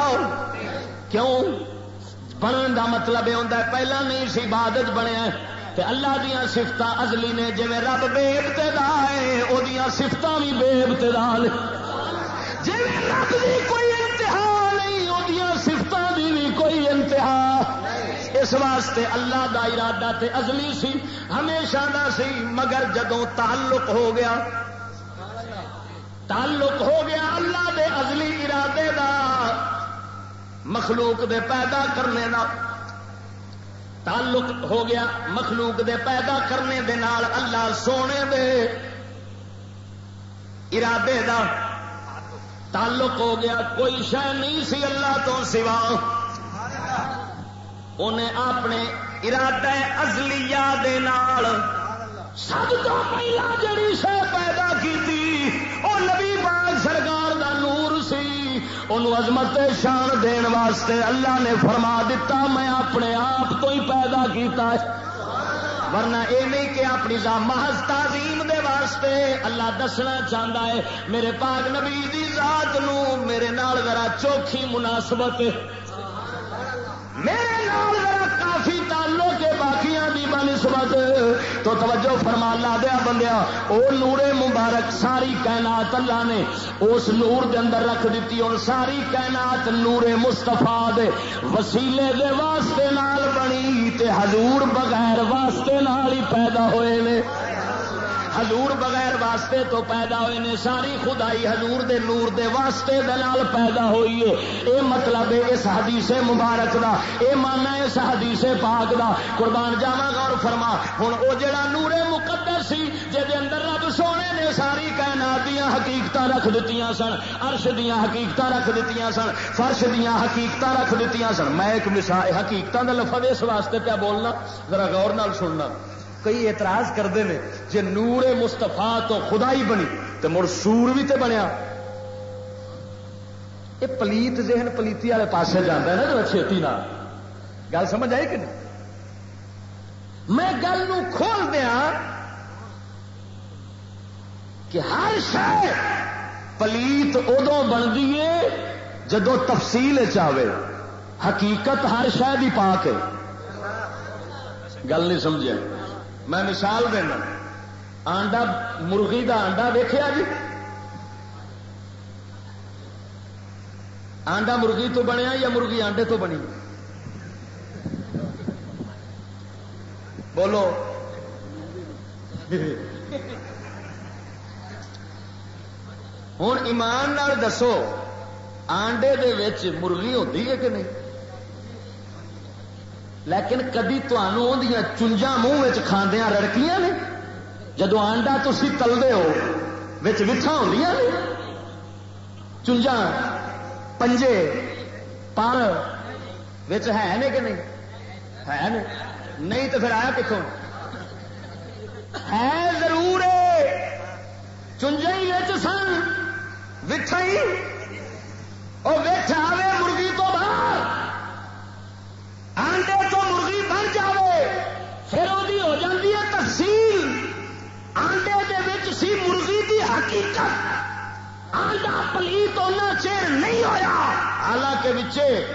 کیوں؟ بننے دا مطلب یہ ہوتا ہے، پہلا نہیں سی بادت بنیا تے اللہ دیا سفت ازلی نے جی رب بے ابتدا ہے وہ سفت بھی بے ابتدا جی رب کی کوئی انتہا نہیں وہ سفت کی بھی کوئی انتہا۔ اس واسطے اللہ دا ارادہ تے ازلی سی، ہمیشہ دا سی، مگر جدو تعلق ہو گیا تعلق ہو گیا اللہ دے ازلی ارادے دا، مخلوق دے پیدا کرنے دا تعلق ہو گیا مخلوق دے پیدا کرنے دے نال اللہ سونے دے ارادے دا۔ تعلق ہو گیا کوئی شہ نہیں سی اللہ تو سوا۔ انہیں اپنے ارادہ ازلیا دے نال سب تو پہلا جڑی شہ پیدا کی وہ نبی پاک سرکار دا نور سی ان عظمت شان دین واسطے اللہ نے فرما دیتا میں اپنے آپ تو ہی پیدا کیتا ہے۔ ورنہ یہ نہیں کہ اپنی محض تعظیم دے واسطے اللہ دسنا چاہتا ہے، میرے پاک نبی دی ذات نو میرے نال ذرا چوکھی مناسبت میرے نال ذرا کافی تعلق ہے، باقیاں دی بنسبت تو توجہ فرما، لا دیا بندیا او نور مبارک ساری کائنات اللہ نے اس نور دے اندر رکھ دیتی، اور ساری کائنات نور مستفا دے وسیلے دے واسطے نال بنی، تے حضور بغیر واسطے نال ہی پیدا ہوئے نے۔ حضور بغیر واسطے تو پیدا ہوئے نے، ساری خدائی حضور دے نور دے واسطے دلال پیدا ہوئی ہے۔ اے مطلب ہے اس حدیث مبارک دا، اے مانا ہے اس حدیث پاک دا۔ قربان جاوا غور فرما، ہن او جڑا نور مقدس سی، جے دے اندر رب سونے نے ساری کائنات دیاں حقیقتاں رکھ دتیاں سن، عرش دیاں حقیقتاں رکھ دتیاں سن، فرش دیاں حقیقتاں رکھ دتیاں سن۔ میں ایک مثال حقیقتاں دا لفظ اس واسطے پہ بولنا، ذرا غور نال سننا۔ کئی اعتراض کرتے ہیں جی نور مستفا تو خدائی بنی تو مڑ سور بھی تے بنیا۔ یہ پلیت ذہن پلیتی والے پاسے جانا ہے نا جو چھتی نہ گل سمجھ آئی کہ نہیں؟ میں گل کھول دیا کہ ہر شہ پلیت ادو بنتی ہے جدو تفصیل چاہے حقیقت ہر شہ کی پا کے گل نہیں سمجھے۔ میں مثال دینا۔ آنڈا مرغی دا آنڈا دیکھا جی؟ آنڈا مرغی تو بنیا یا مرغی آنڈے تو بنی؟ بولو۔ ہوں ایمان دسو، آنڈے دے مرغی ہوتی ہے کہ نہیں؟ لیکن کدی تنوع چنجا منہ کھاندیا رڑکیاں نے؟ جدو آنڈا تھی تلتے ہو وٹھا چنجا پنجے، پر ہے نہیں کہ نہیں؟ ہے نہیں تو پھر آیا کتوں ہے ضرور چنجا ہی سن وٹھا ہی۔ وچ آئے مرغی تو باہر۔ آنڈے تو مرغی بن جائے پھر وہ ہو جاتی ہے تفصیل۔ آنڈے دے سی مرغی کی حقیقت۔ آنڈا پلیت ہونا چیر نہیں ہویا۔ حالانکہ بچے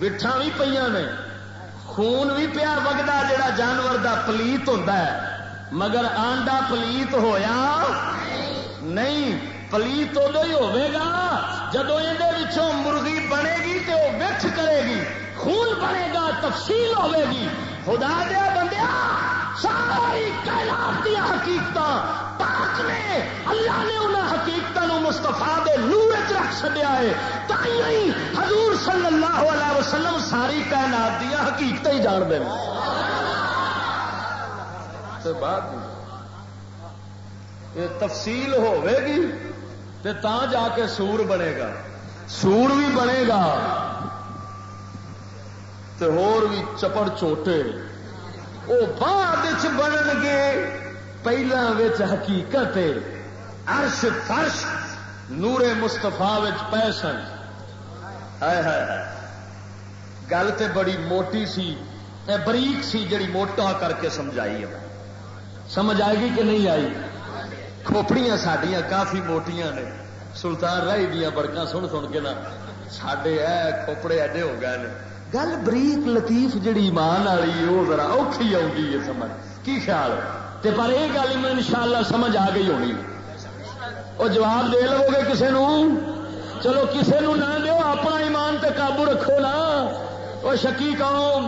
وٹھا بھی پہ نے۔ خون بھی پیا وگتا جڑا جانور دا پلیت ہوتا ہے۔ مگر آنڈا پلیت ہویا نہیں۔ پلیت ادو ہی ہوگا جدو یہ مرغی بنے گی تو وہ وچ کرے گی، خون بنے گا، تفصیل ہوے گی۔ خدا دیا بندیا ساری کائنات دیا حقیقت پاک نے اللہ نے انہیں حقیقت مستفا دے نور چ رکھ چڈیا ہے۔ تھی حضور صلی اللہ علیہ وسلم ساری کائنات دیا حقیقت ہی جان دیں بات یہ تفصیل ہوے گی تے تا جا کے سور بنے گا۔ سور بھی بنے گا تے ہور بھی چپڑ چوٹے۔ وہ بعد بنن گے پہلا حقیقت ارش فرش نورے مستفا پیسن گل تو بڑی موٹی سی بریک سی جڑی موٹا کر کے سمجھائی ہے۔ سمجھ آئے گی کہ نہیں آئی؟ کھوپڑیاں سڈیا کافی موٹیاں نے۔ سلطان رائی دیا بڑکاں سن سن کے نا سڈے اے کھوپڑے ایڈے ہو گئے گل بریک لطیف جڑی ایمان والی وہ ذرا اوکھی آئی ہے سمجھ۔ کی خیال؟ تے پر یہ گل میں انشاءاللہ سمجھ آ گئی ہونی۔ وہ جواب دے لو گے کسی چلو کسی نو نہ دو اپنا ایمان تے قابو رکھو نا۔ وہ شکی قوم۔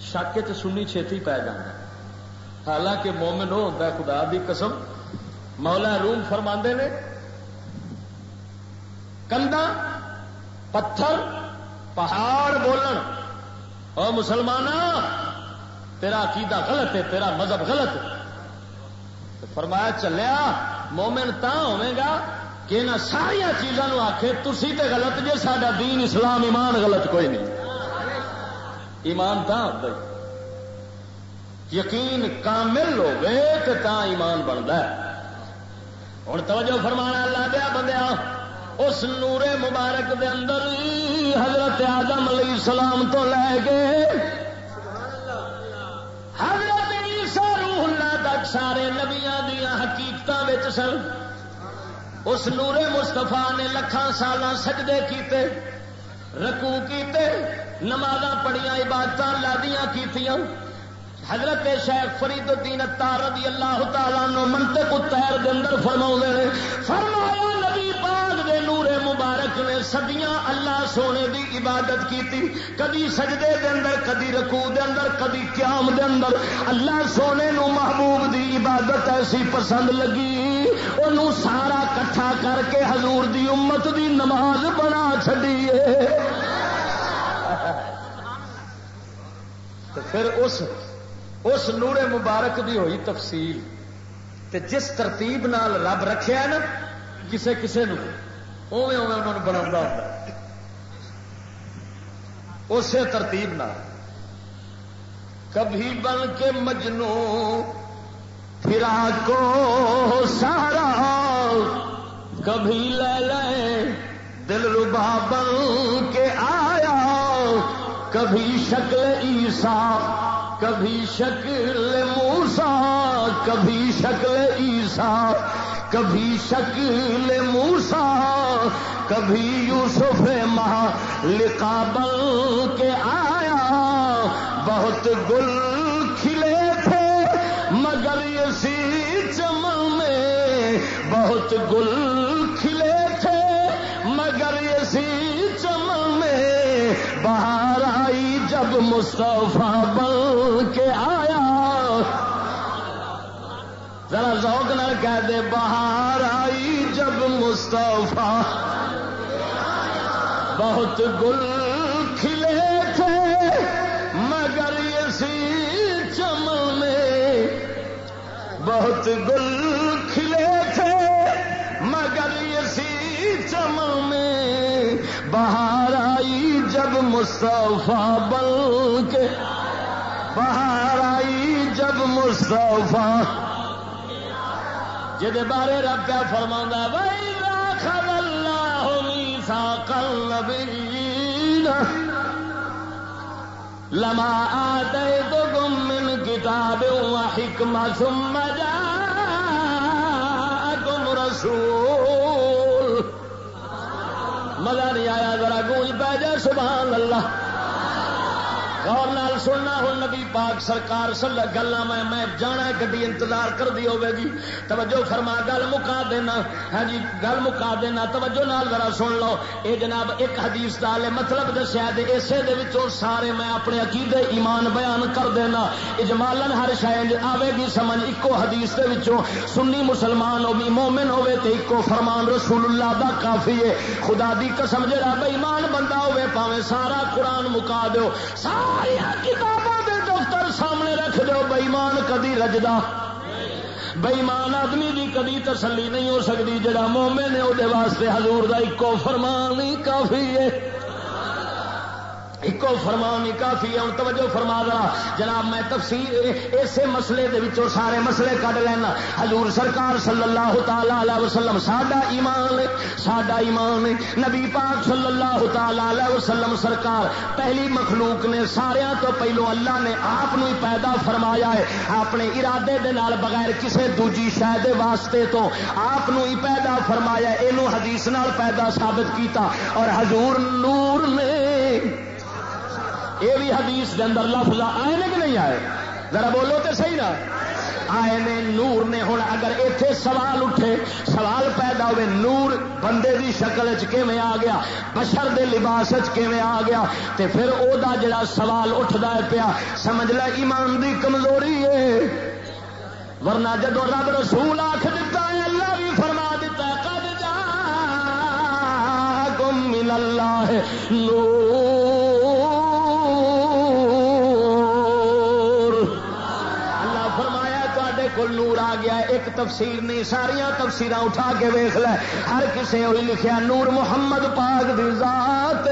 شک چنی چھتی پی جانا حالانکہ مومن وہ ہوتا خدا دی قسم۔ مولا روم فرما نے کندا پتھر، پہاڑ بولن۔ اور مسلمان تیرا عقیدہ غلط ہے، تیرا مذہب غلط ہے۔ فرمایا، چلیا، مومن تا گا کہ نہ ساریا چیزوں آخے تھی تے غلط جی سڈا دین اسلام ایمان غلط کوئی نہیں۔ ایمان تا یقین کامل ہو گئے تا ایمان بنتا ہے۔ ہوں توجہ فرمانا، اللہ دیا بندیا اس نور مبارک دے اندر حضرت آدم علیہ السلام تو لے گئے حضرت عیسیٰ روح اللہ تک سارے نبیا دیا حقیقت سن۔ اس نور مستفا نے لکھان سال سجدے کیتے رکو کیتے نماز پڑیاں عبادت لادیاں کیتیاں۔ حضرت شیخ فرید الدین اتار رضی اللہ تعالیٰ نو منطق التہر دے اندر فرما نے، فرمایا نبی پاک دے نور مبارک نے صدیاں اللہ سونے دی عبادت کیتی، کدی سجدے دے اندر، کدی رکوع دے اندر، کدی قیام دے اندر۔ اللہ سونے نو محبوب دی عبادت ایسی پسند لگی انہوں سارا کٹھا کر کے حضور دی امت دی نماز بنا چھڈیے۔ پھر اس اس نورے مبارک بھی ہوئی تفصیل۔ تے جس ترتیب نال رب رکھیا نا، کسے کسے نو اوے اوے انہوں نے بنا ہوتا اسی ترتیب نال۔ کبھی بن کے مجنو پھرا کو سارا کبھی لے لے دل ربا بن کے آیا، کبھی شکل عیسا کبھی شکل موسا کبھی شکل عیسا کبھی شکل موسا کبھی یوسف ماں لقابل کے آیا۔ بہت گل کھلے تھے، مگر اسی چمن میں بہت گل کھلے تھے، مگر اسی چمن میں باہر جب مصطفیٰ بن کے آیا۔ ذرا ذوق نہ کہہ دے باہر آئی جب مستعفی بہت گل کھلے تھے، مگر اسی چمن میں بہت گل کھلے تھے، مگر اسی چمن میں بہار مصطفیٰ بل کے بہار آئی جب مصطفیٰ۔ جہد بارے رب پیا فرما بھائی راخ اللہ میسا کل لما آتے تو گم من کتاب حکم ثم جاءکم رسول مزہ نہیں آیا ذرا گونج پہ جائے سبحان اللہ۔ غور نال سننا ہوں نبی پاک سرکار سل گلا میں میں جانا گڈی انتظار کر دی ہوے گی۔ توجہ فرما، گل مکا دینا۔ ہاں جی گل مکا دینا۔ توجہ نال ذرا سن لو۔ اے جناب، ایک حدیث دا لے مطلب دسیا دے اسے دے وچوں سارے میں اپنے عقیدے، ایمان بیان کر دینا۔ اجمالن ہر شے آوے گی سمجھ اکو حدیث دے وچوں۔ سنی مسلمان ہو بھی مومن ہوے تے اکو فرمان رسول اللہ دا کافی ہے۔ خدا دی قسم، جڑا بے ایمان بندہ ہوے پاویں سارا قرآن مکا دیو۔ سارا کتابوں کے دفتر سامنے رکھ دو بئیمان کدی رجدا بئیمان آدمی کی کدی تسلی نہیں ہو سکتی، جڑا مومے نے وہ واسطے حضور کا ایکو فرمان ہی کافی ہے۔ ایک فرمان ہی کافی ہے توجہ فرما دا جناب، میں تفسیر اسے مسئلے دے وچوں سارے مسئلے کڈ لینا۔ حضور سرکار صلی اللہ تعالی علیہ وسلم، ساڈا ایمان ساڈا ایمان نبی پاک صلی اللہ تعالی علیہ وسلم سرکار، پہلی مخلوق نے سارا تو پہلو اللہ نے آپ ہی پیدا فرمایا ہے۔ اپنے ارادے دے نال بغیر کسے دوجی شاید واسطے تو آپ ہی پیدا فرمایا یہ حدیث نال پیدا ثابت کیتا۔ اور حضور نور نے یہ بھی حدیث کے اندر لفظ آئے نے کہ نہیں آئے؟ ذرا بولو تو صحیح نا۔ آئے نے نور نے ہوں اگر اتے سوال اٹھے، سوال پیدا ہوئے، نور بندے دی شکل چ آ گیا؟ بشر دے لباس چویں آ گیا؟ تے پھر او دا جڑا سوال اٹھتا ہے پیا، سمجھ لے ایمان دی کمزوری ہے ورنہ جدو رب رسول آخ دیتا ہے، اللہ بھی فرما دیتا ہے، قد جا گم من اللہ نور۔ تفسیر نہیں ساریا تفسیر اٹھا کے ویخ لے۔ ہر کسی ہوئی لکھیا، نور محمد پاک دی ذات۔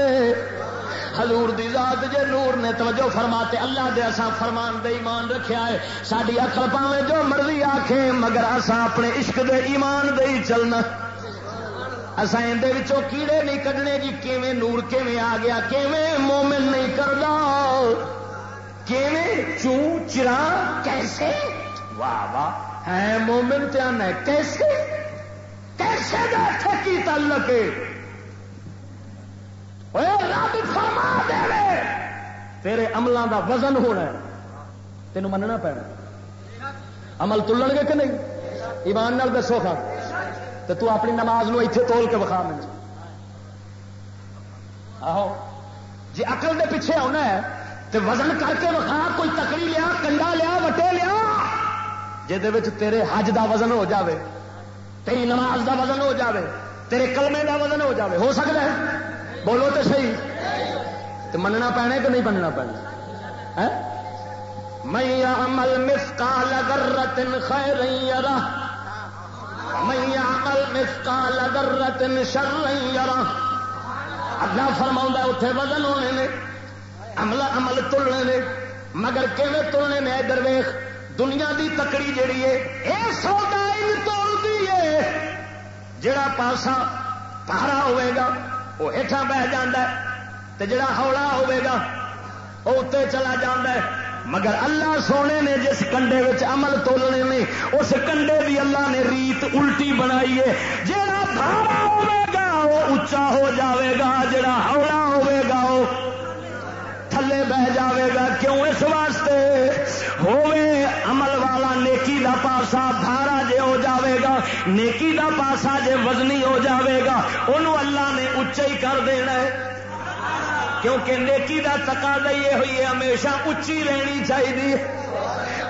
حضور دی ذات جے نور نے توجہ فرماتے، اللہ دے اساں فرمان دے ایمان رکھیا ہے۔ ساری اکل پاوے جو مرضی آکھے، مگر اساں اپنے عشق دے ایمان دے ہی چلنا۔ اساں اندے وچوں کیڑے نہیں کڈنے جی کیویں نور کیویں آ گیا، کیویں مومن نہیں کردا۔ کیویں؟ چوں چرا کیسے؟ واہ واہ۔ ہے مومن تیان ہے کیسے کیسے گا کی تعلق رب فرما دے تیرے عملوں دا وزن ہونا ہے تینوں مننا پینا عمل تلن گے کہ نہیں؟ ایمان نال دسو خا تو تو اپنی نماز نو اتنے تول کے وکھا مل آہو جی اقل دے پیچھے آنا ہے تو وزن کر کے وکھا، کوئی تکڑی لیا، کنڈا لیا، وٹے لیا۔ تیرے حج دا وزن ہو جاوے، تیری نماز دا وزن ہو جاوے، تیرے کلمے دا وزن ہو جاوے، ہو سکتا ہے؟ بولو تو صحیح۔ تو مننا پینا کہ نہیں مننا پینا؟ میں عمل مسکال گرتن خیر میں عمل مسکال گرتن شر اللہ فرما اتنے وزن ہونے نے عمل عمل تلنے نے، مگر کیون تلنے نے؟ ادھر دنیا دی تکڑی جیڑی ہے یہ سودا توڑتی ہے۔ جڑا پاسا پارا ہوئے گا وہ ہیٹھا بہ جا جڑا ہولا ہوئے گا وہ اتنے چلا جا مگر اللہ سونے نے جس کنڈے عمل تولنے نے اس کنڈے بھی اللہ نے ریت الٹی بنائی ہے۔ جڑا بھارا ہوئے گا وہ اچا ہو جاوے گا جڑا ہولا ہوئے گا وہ تھلے بہ جاوے گا کیوں اس واسطے؟ ہوے عمل والا نیکی دا پاسا بھارا جے ہو جاوے گا، نیکی دا پاسا جے وزنی ہو جاوے گا انہوں اللہ نے اچا ہی کر دینا ہے۔ کیونکہ نیکی دا تقاضا یہ ہوئی ہے، ہمیشہ اچھی رہنی چاہیے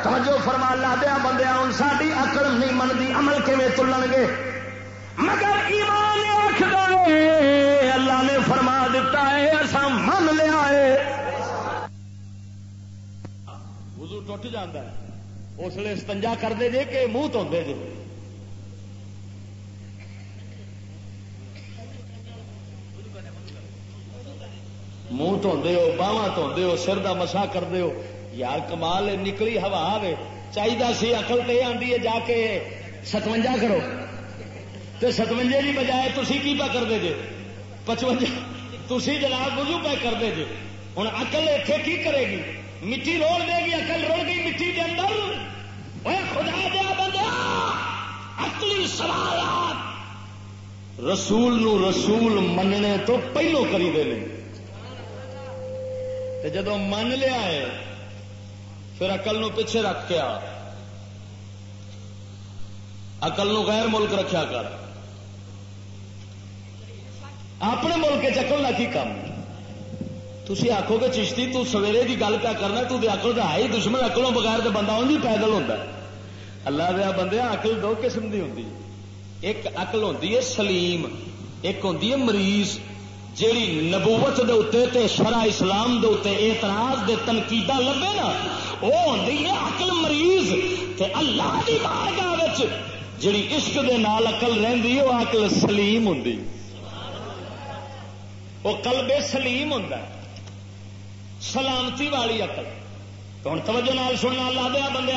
توجہ فرما لا دیا بندیا ہوں ساری اکڑ نہیں منتی عمل کیون تلن گے؟ مگر ایمان آخر اللہ نے فرما دیتا ہے ایسا من لیا ہے۔ وضو ٹوٹ جاتا ہے اس لیے استنجا کرتے جے کہ منہ دھوندے جے منہ دھوندے ہو باہواں دھوندے ہو سر کا مسا کرتے ہو یار کمال نکلی ہوا آئے چاہیے سی اقل تو آتی ہے جا کے ستوجا کرو تو ستوجے کی بجائے تھی کی پا کرتے جے پچوجا تھی جناب وضو پہ کرتے جے ہوں اقل اتنے کی کرے گی مٹی روڑ دے گی اقل روڑ گئی مٹی کے اندر۔ خدا دیا بندہ اکلی سوالات۔ رسول نو رسول مننے تو پہلو کری دے جدو من لیا ہے، پھر اقل نو پیچھے رکھ کے آ۔ اقل نو غیر ملک رکھیا کر۔ اپنے ملک چکل کا کی کام تھی آخو گے چشتی، تو سویرے کی گل کیا کرنا، تو دے اکل تو ہے ہی دشمن اکلوں بغیر تو بندہ انجی پیدل ہوتا اللہ دیا بندے اکل دو قسم کی ہوں ایک اکل ہوتی ہے سلیم، ایک ہوتی ہے مریض، جیڑی نبوت دے اتنے تے شرع اسلام دے اتنے اعتراض دے تنقیدہ لبے نا وہ ہوتی ہے اکل مریض۔ تے اللہ کی بارگاہ جیڑی عشق دے نال اقل رہی وہ اکل سلیم ہوں وہ کلبے سلیم ہوں سلامتی والی اقل تو ہوں توجہ نال سننا لا دیا بندے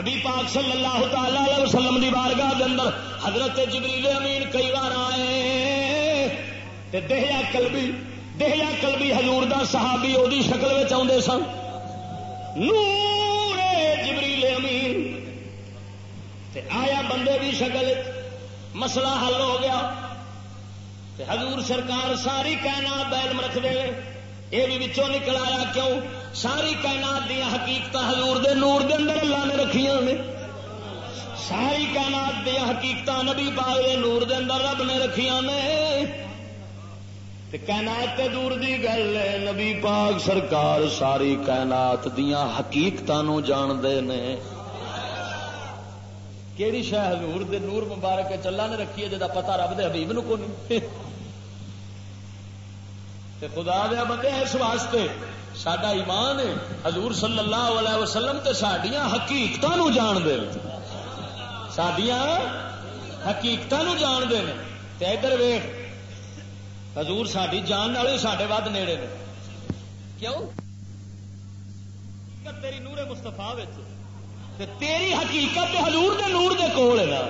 نبی پاک صلی اللہ تعالی علیہ وسلم دی بارگاہ دے اندر حضرت جبریل امین کئی بار آئے۔ تے دہیا کلبی دہیا کلبی حضور دا صحابی او دی شکل میں آدھے سن۔ نور جبریل امین۔ تے آیا بندے دی شکل مسئلہ حل ہو گیا۔ تے حضور سرکار ساری کائنات علم رکھ دے۔ یہ بھی بچوں نکل آیا کیوں؟ ساری کائنات دیا حقیقت حضور دے نور دے اندر اللہ نے رکھیا نے۔ ساری کائنات دیا حقیقت نبی پاک دے نور دے اندر رب نے رکھیا نے۔ تے کائنات تے دور دی گل ہے، نبی پاک سرکار ساری کائنات دیا حقیقت جان دے نے۔ کہڑی شہ حضور دے نور مبارک چلا نے رکھی ہے جا پتا رب دے حبیب نو کو نہیں تے خدا دیا بندے اس واسطے سڈا ایمان ہے۔ حضور صلی اللہ علیہ وسلم تے سڈیا حقیقت جان دے۔ سڈیا حقیقت جان دے تے ادھر ویخ حضور ساری جان والے سڈے ود نیڑے نے۔ کیوں؟ تیری نور مستفا تیری حقیقت تے حضور دے نور دے کول ہے نا۔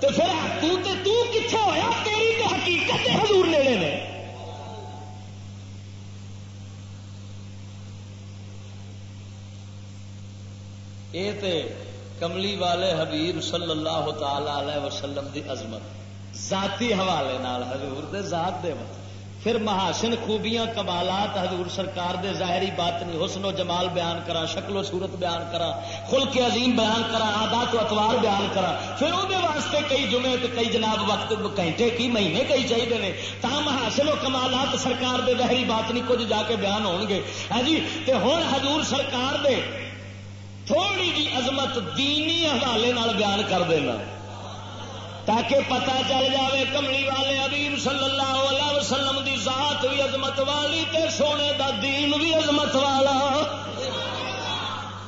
تو پھر تو تے تو کتنے ہوا تیری تے حقیقت تے حضور نیڑے نے۔ تے کملی والے حبیب صلی اللہ تعالی علیہ وسلم دی عظمت، ذاتی حوالے نال، حضور دے ذات دے وقت پھر محاسن خوبیاں، کمالات، حضور سرکار دے ظاہری بات نہیں حسن و جمال بیان کرا، شکل و صورت بیان کرا خل کے عظیم بیان کرا آدات و اتوار بیان کرا۔ پھر وہ واسطے کئی جمعے تے کئی جناب وقت، گھنٹے کی مہینے کئی چاہیے نے۔ تا محاسن و کمالات سرکار دے ظاہری بات نہیں کچھ جا کے بیان ہو گے ہاں جی ہوں حضور سرکار دے تھوڑی جی عظمت دینی حوالے بیان کر دینا۔ تاکہ پتا چل جاوے کملی والے ابیم صلی اللہ علیہ وسلم دی ذات بھی عظمت والی تے سونے دا دین بھی عظمت والا۔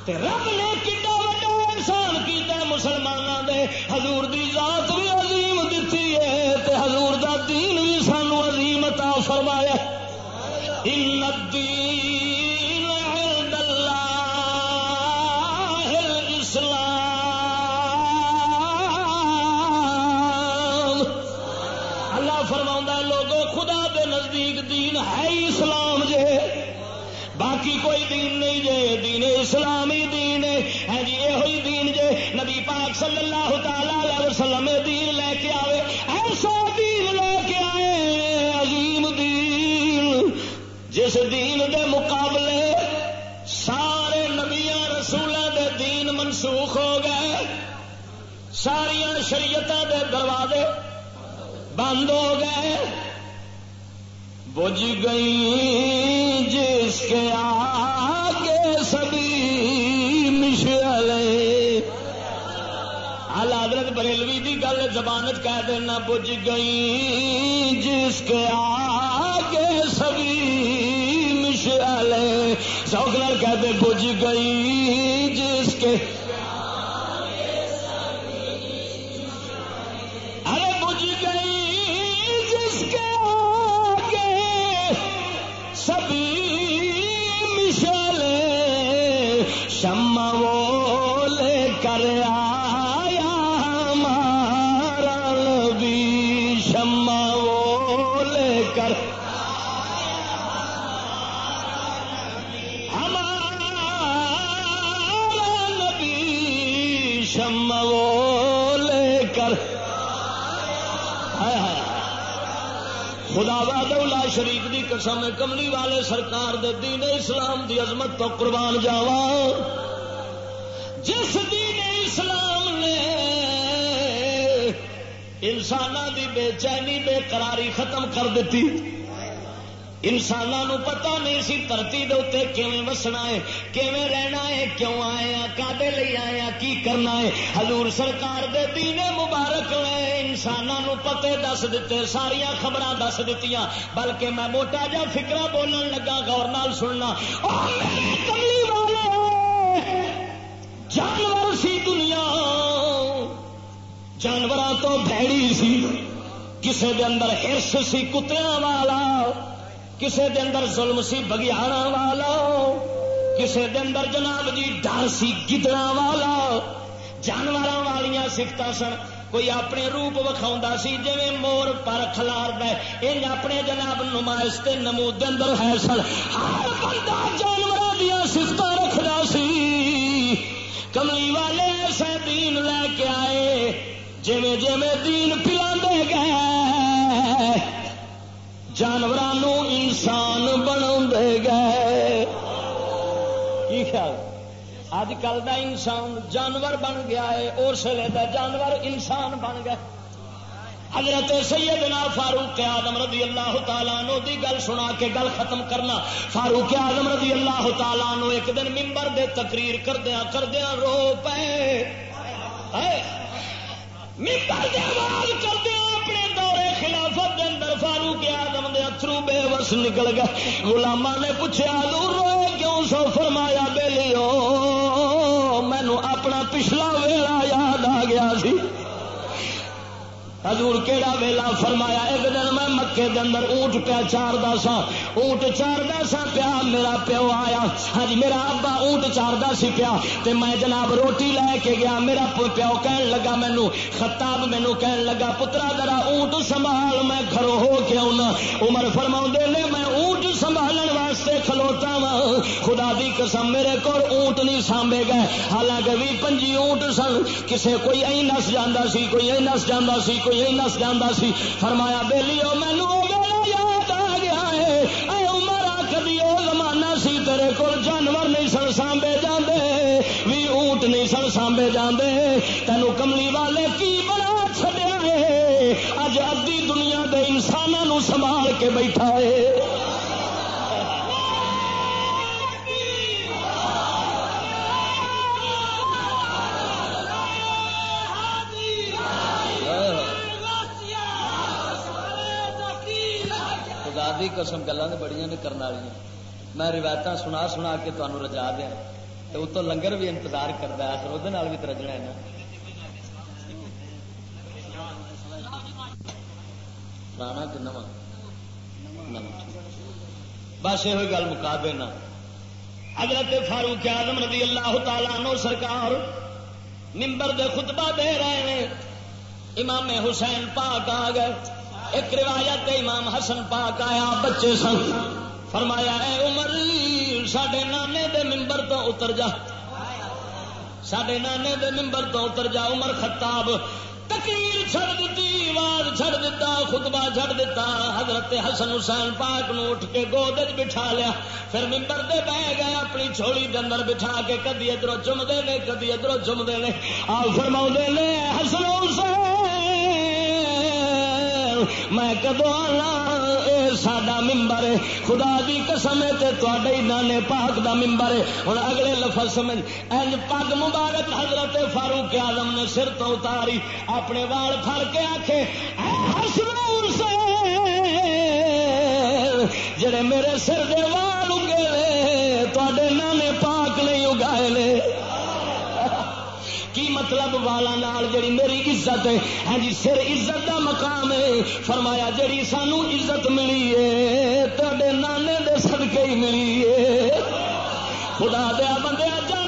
تے رب نے کتا وا انسان کیتا مسلمانوں دے۔ حضور دی ذات بھی عظیم دیتی ہے تے حضور دا دین بھی سانو عظیم عطا فرمایا۔ ان الدین باقی کوئی دین نہیں جے، دین اسلامی دین ہے۔ ہاں جی یہ دین جے۔ نبی پاک صلی اللہ تعالی وسلم دین لے کے آئے ایسا دین لے کے آئے عظیم دین۔ جس دین دے مقابلے سارے نبیا رسولوں دے دین منسوخ ہو گئے۔ ساریا شریعت دے دروازے بند ہو گئے۔ بج گئی جس کے آگے سبھی مشعلے حضرت بریلوی کی گل زبانت کہہ دینا، بج گئی جس کے آگے سبھی مشعلے سوکھ کہتے بج گئی جس کے قسم کملی والے سرکار دے دین اسلام دی عظمت تو قربان جاوا جس دین اسلام نے انسان دی بے چینی بے قراری ختم کر دیتی۔ انسانوں پتا نہیں سی دھرتی دے وسنا ہے، کیویں رہنا ہے، کیوں آئے ہیں، کدے لی آئے ہیں، کی کرنا ہے؟ حضور سرکار دے دین مبارک نے انسانوں پتے دس دیتے ساریا خبر دس دیتی بلکہ میں موٹا جا فکرا بولن لگا گور نال سننا۔ جانور سی دنیا۔ جانور تو بھڑی سی، کسے دے اندر ہرس سی کتیا والا۔ کسے دے اندر ظلم سی بگیاڑا والا، کسے دے اندر جناب جی ڈر سی گدڑا والا۔ جانور والیا سفت سن۔ کوئی اپنے روپ وکھا سی جی مور پر کلار ان اپنے جناب نمائش کے نمود اندر ہے سن۔ ہر بندہ جانور دیا سفت رکھنا سی۔ کملی والے ایسے دین لے کے آئے جی جی دین پلا گئے۔ جانوروں انسان بنا گئے۔ خیال؟ اج کل کا انسان جانور بن گیا ہے اس ویلے کا جانور انسان بن گیا حضرت سیدنا فاروق آدم رضی اللہ تعالیٰ نو دی گل سنا کے گل ختم کرنا۔ فاروق آدم رضی اللہ تعالیٰ نو ایک دن ممبر دے تقریر کردیا کردیا رو پے۔ ممبر دے آواز کردیا اپنے دورے خلافت دے اندر فاروق آدم دے اترو بے وس نکل گئے۔ گلاما نے پوچھا دور روئے کیوں سو؟ فرمایا بے لیو مینو اپنا پچھلا ویلا یاد آ گیا سی۔ حضور کیڑا ویلا فرمایا؟ ایک دن میں مکے دے اندر اونٹ پیا چار سا اونٹ چار سا پیا میرا پیو آیا۔ ہاں جی، میرا ابا اونٹ چار سی پیا۔ تے میں جناب روٹی لے کے گیا۔ میرا پیو کہن لگا مینو خطاب مینو کہن لگا، پترا، ذرا اونٹ سنبھال، میں گھروں ہو کے آنا عمر فرما نے، میں اونٹ سنبھالن واسطے کھلوتا وا خدا دی قسم، میرے کو اونٹ نہیں سانبے گئے۔ حالانکہ بھی پنجی اونٹ سن۔ کسے کوئی ائی نس جانا سی، کوئی ائی نس جانا سی، کوئی یہی نس جانا سی۔ فرمایا بہلی مینو یاد آ گیا ہے۔ اے مرا کدی وہ زمانہ سی، تیرے کول جانور نہیں سن سانبے جاندے۔ وی اونٹ نہیں سن سانبے جاندے۔ تینو کملی والے کی بنا چڈیا ہے؟ اج ادی دنیا کے انسانوں سنبھال کے بیٹھا ہے۔ دی قسم گلا نے بڑی نے کرنے والی میں روایت سنا سنا کے تمہیں رجا دیا تو اتو لنگر بھی انتظار کرتا ہے وہ بھی تو رجنا ہے نا پرانا کہ نو بس یہ گل مکا دینا حضرت فاروق آدم رضی اللہ تعالیٰ نو سرکار ممبر دے خطبہ دے رہے ہیں امام حسین پاک آ گئے ایک روایت امام حسن پاک آیا، بچے سن۔ فرمایا، اے عمر سڈے نانے دے ممبر تو اتر جا۔ سڈے نانے دے ممبر تو اتر جا، عمر خطاب۔ تقریر چھڑ دیتی آواز چھڑ دیتا خطبہ چھڑ دیتا حضرت حسن حسین پاک نو اٹھ کے گود بٹھا لیا۔ پھر ممبر دے بہ گئے، اپنی چھوڑی دے اندر بٹھا کے کدی ادھر چمتے نے، کدی ادھر چمتے نے۔ آ فرما نے، حسن حسین! میں کدو آنا؟ ساڈا ممبر ہے خدا دی قسم ہے تے نانے پاک دا ممبر ہے۔ ہوں اگلے لفظ سمجھ۔ اج پگ مبارک حضرت فاروق آزم نے سر تو اتاری، اپنے وال پھڑ کے آخے جڑے میرے سر دے وال اگے تے نانے پاک نہیں اگائے لے۔ کی مطلب والا نال جڑی میری عزت ہے؟ ہاں جی سر عزت دا مقام ہے۔ فرمایا، جڑی سانو عزت ملی ہے تے نانے دے صدقے ہی ملی ہے۔ خدا دیا بندے جا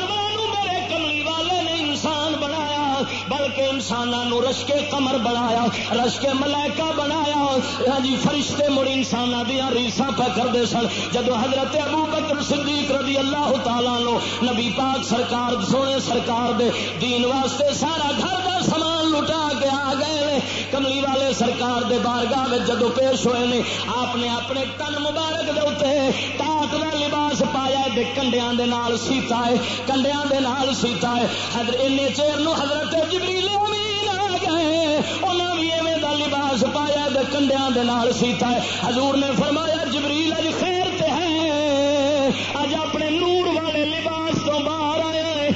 بلکہ انسانوں رش کے کمر بنایا رش کے ملائکہ بنایا۔ ہاں جی فرشتے مڑ انسان دیا ریسا پہ کرتے سن۔ جدو حضرت ابو بکر صدیق رضی اللہ تعالیٰ لو نبی پاک سرکار، سونے سرکار دے دین واسطے سارا گھر کا سامان لٹا کے آ گئے کملی والے سرکار دے بارگاہ جدو پیش ہوئے نے، آپ نے اپنے تن مبارک دے اتنے تاک کا لباس پایا دے کنڈیاں دے نال سیتا ہے، کنڈیاں دے نال سیتا ہے۔ حضرت چیر نو حضرت جبریل امین آ گئے انہاں بھی ایویں دا لباس پایا دے کنڈیاں دے نال سیتا ہے۔ حضور نے فرمایا، جبریل اج خیر تے ہے۔ اج اپنے نور والے لباس تو باہر آیا ہے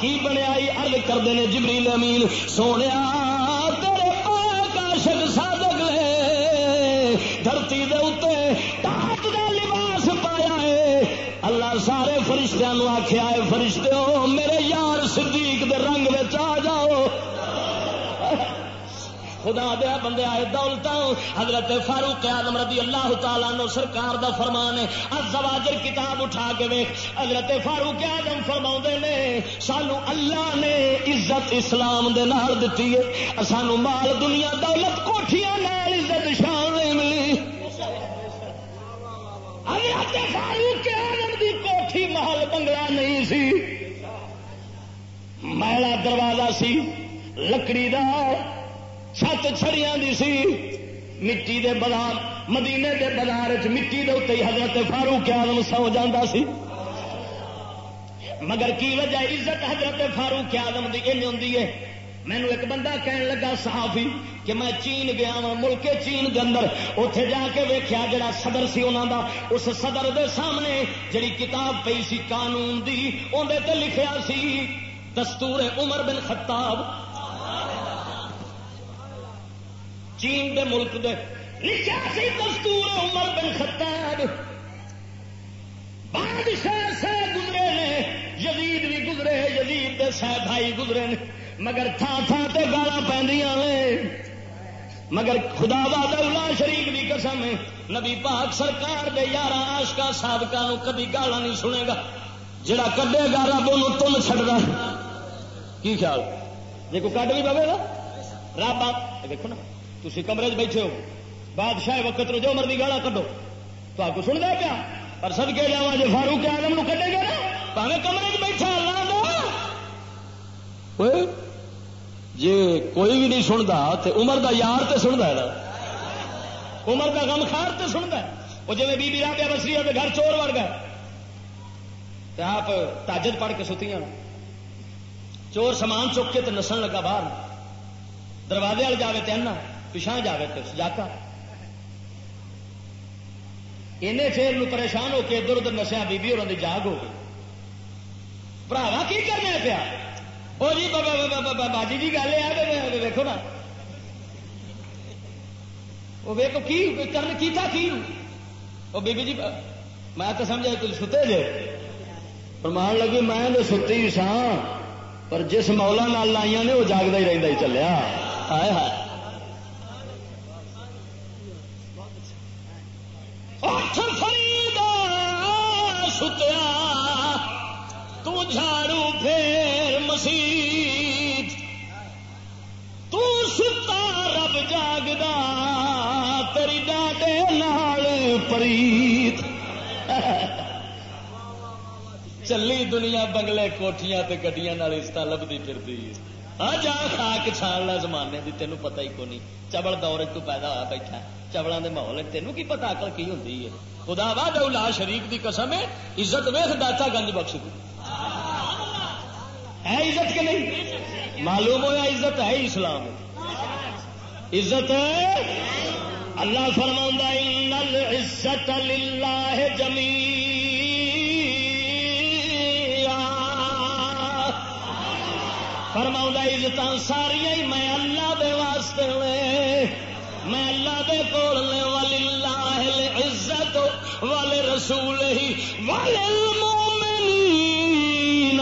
کی بنیا ارد کرتے ہیں جبریل امین؟ سونے تیرے پاک عاشق صادق لے دھرتی دے اتنے اللہ سارے فرشتوں آخیا ہے فرشتے ہو میرے یار صدیق دے رنگ میں آ جاؤ۔ خدا دیا بندے آئے دولتا حضرت فاروق آدم رضی اللہ تعالیٰ نو سرکار دا فرمان ہے۔ الزواجر کتاب اٹھا کے وے حضرت فاروق آدم فرما نے، سانو اللہ نے عزت اسلام دے نال دیتی ہے۔ سانو مال، دنیا، دولت کوٹھیاں نال عزت شان ملی۔ حضرت فاروق آدم محل بنگلہ نہیں سی۔ میلا دروازہ سی، لکڑی دا، چھت چھڑیاں دی سی۔ مٹی دے بازار، مدینے دے بازار چ مٹی دے اتنے حضرت فاروق آدم سو جانا سی۔ مگر کی وجہ عزت حضرت فاروق آدم دی ہوں ہے؟ مینو ایک بندہ کہن لگا صحافی کہ میں چین گیا وا ملک چین کے اندر۔ اتے جا کے ویکیا جڑا صدر سی انہوں دا، اس صدر دے سامنے جڑی کتاب پی سی قانون دی اندر تے لکھیا سی، دستور عمر بن خطاب۔ چین دے ملک دے۔ لکھا سی دستور عمر بن خطاب۔ بادشاہ سے گزرے نے، یزید بھی گزرے، یزید دے سہ بھائی گزرے نے۔ مگر تھان تھان تے گالا پہنیا مگر خدا بادلہ شریف بھی قسم ہے۔ نبی پاک سرکار دے یار آشکا سابقہ نو کبھی گالا نہیں سنے گا۔ جڑا کڈے گا رب ان تم چڑھتا کی خیال؟ جی کوئی کڈ بھی پوے گا رب آپ دیکھو نا تھی کمرے بیٹھے ہو۔ بادشاہ وقت رو جو مرضی گالا کڈو۔ تو آپ کو سن دیا پیا پر سد کے جا جی فاروق آدم نو کڈے گا نا، پاوے کمرے بیٹھا اللہ جی کوئی بھی نہیں سنتا تو عمر دا یار تے سنتا ہے نا۔ عمر کا غم خار تے سنتا ہے۔ وہ جی بی بی رابعہ بسری ہے گھر چور وڑ گئے۔ تو آپ تاجد پڑھ کے ستیاں چور سامان چک کے تو نسن لگا باہر۔ دروازے والے جاوے تے انا پچھا جاوے تے جاتا اینے چیر پریشان ہو کے ادھر ادھر نسیا بیبی اور جاگ ہو گئی۔ براوا کی کرنا پیا؟ وہ جی بابا باجی جی گل ہے دیکھو نا وہ ویکو کی کرن کیتا کی وہ بیبی جی میں تو سمجھا تھی ستے جے فرمان لگی میں تو ستی سا پر جس مولا نال لائیاں نے وہ جاگتا ہی رہتا ہی چلیا ہائے ہائے ستیا تو جھاڑو پھیر مسیت تو ستا رب جاگدا، تیری ڈاڈے نال پریت۔ چلی دنیا بنگلے کوٹیاں تے گڈیاں نال عزت لبدی پھردی آ جا خاک چھان لا زمانے دی تینوں پتہ ہی کونی۔ چبل دور تو پیدا ہوا بیٹھا۔ چبلوں دے ماحول تینوں کی پتہ عقل کی ہوندی ہے؟ خدا وا دولا شریف دی قسم ہے، عزت ویخ داتا گنج بخش دی۔ ہے عزت کے نہیں؟ معلوم ہوا عزت ہے اسلام۔ عزت اللہ فرما عزت للہ جمی فرما عزت ساریا ہی میں اللہ دے واسطے لے میں اللہ دے کول لے والی اللہ عزت والے رسول ہی والے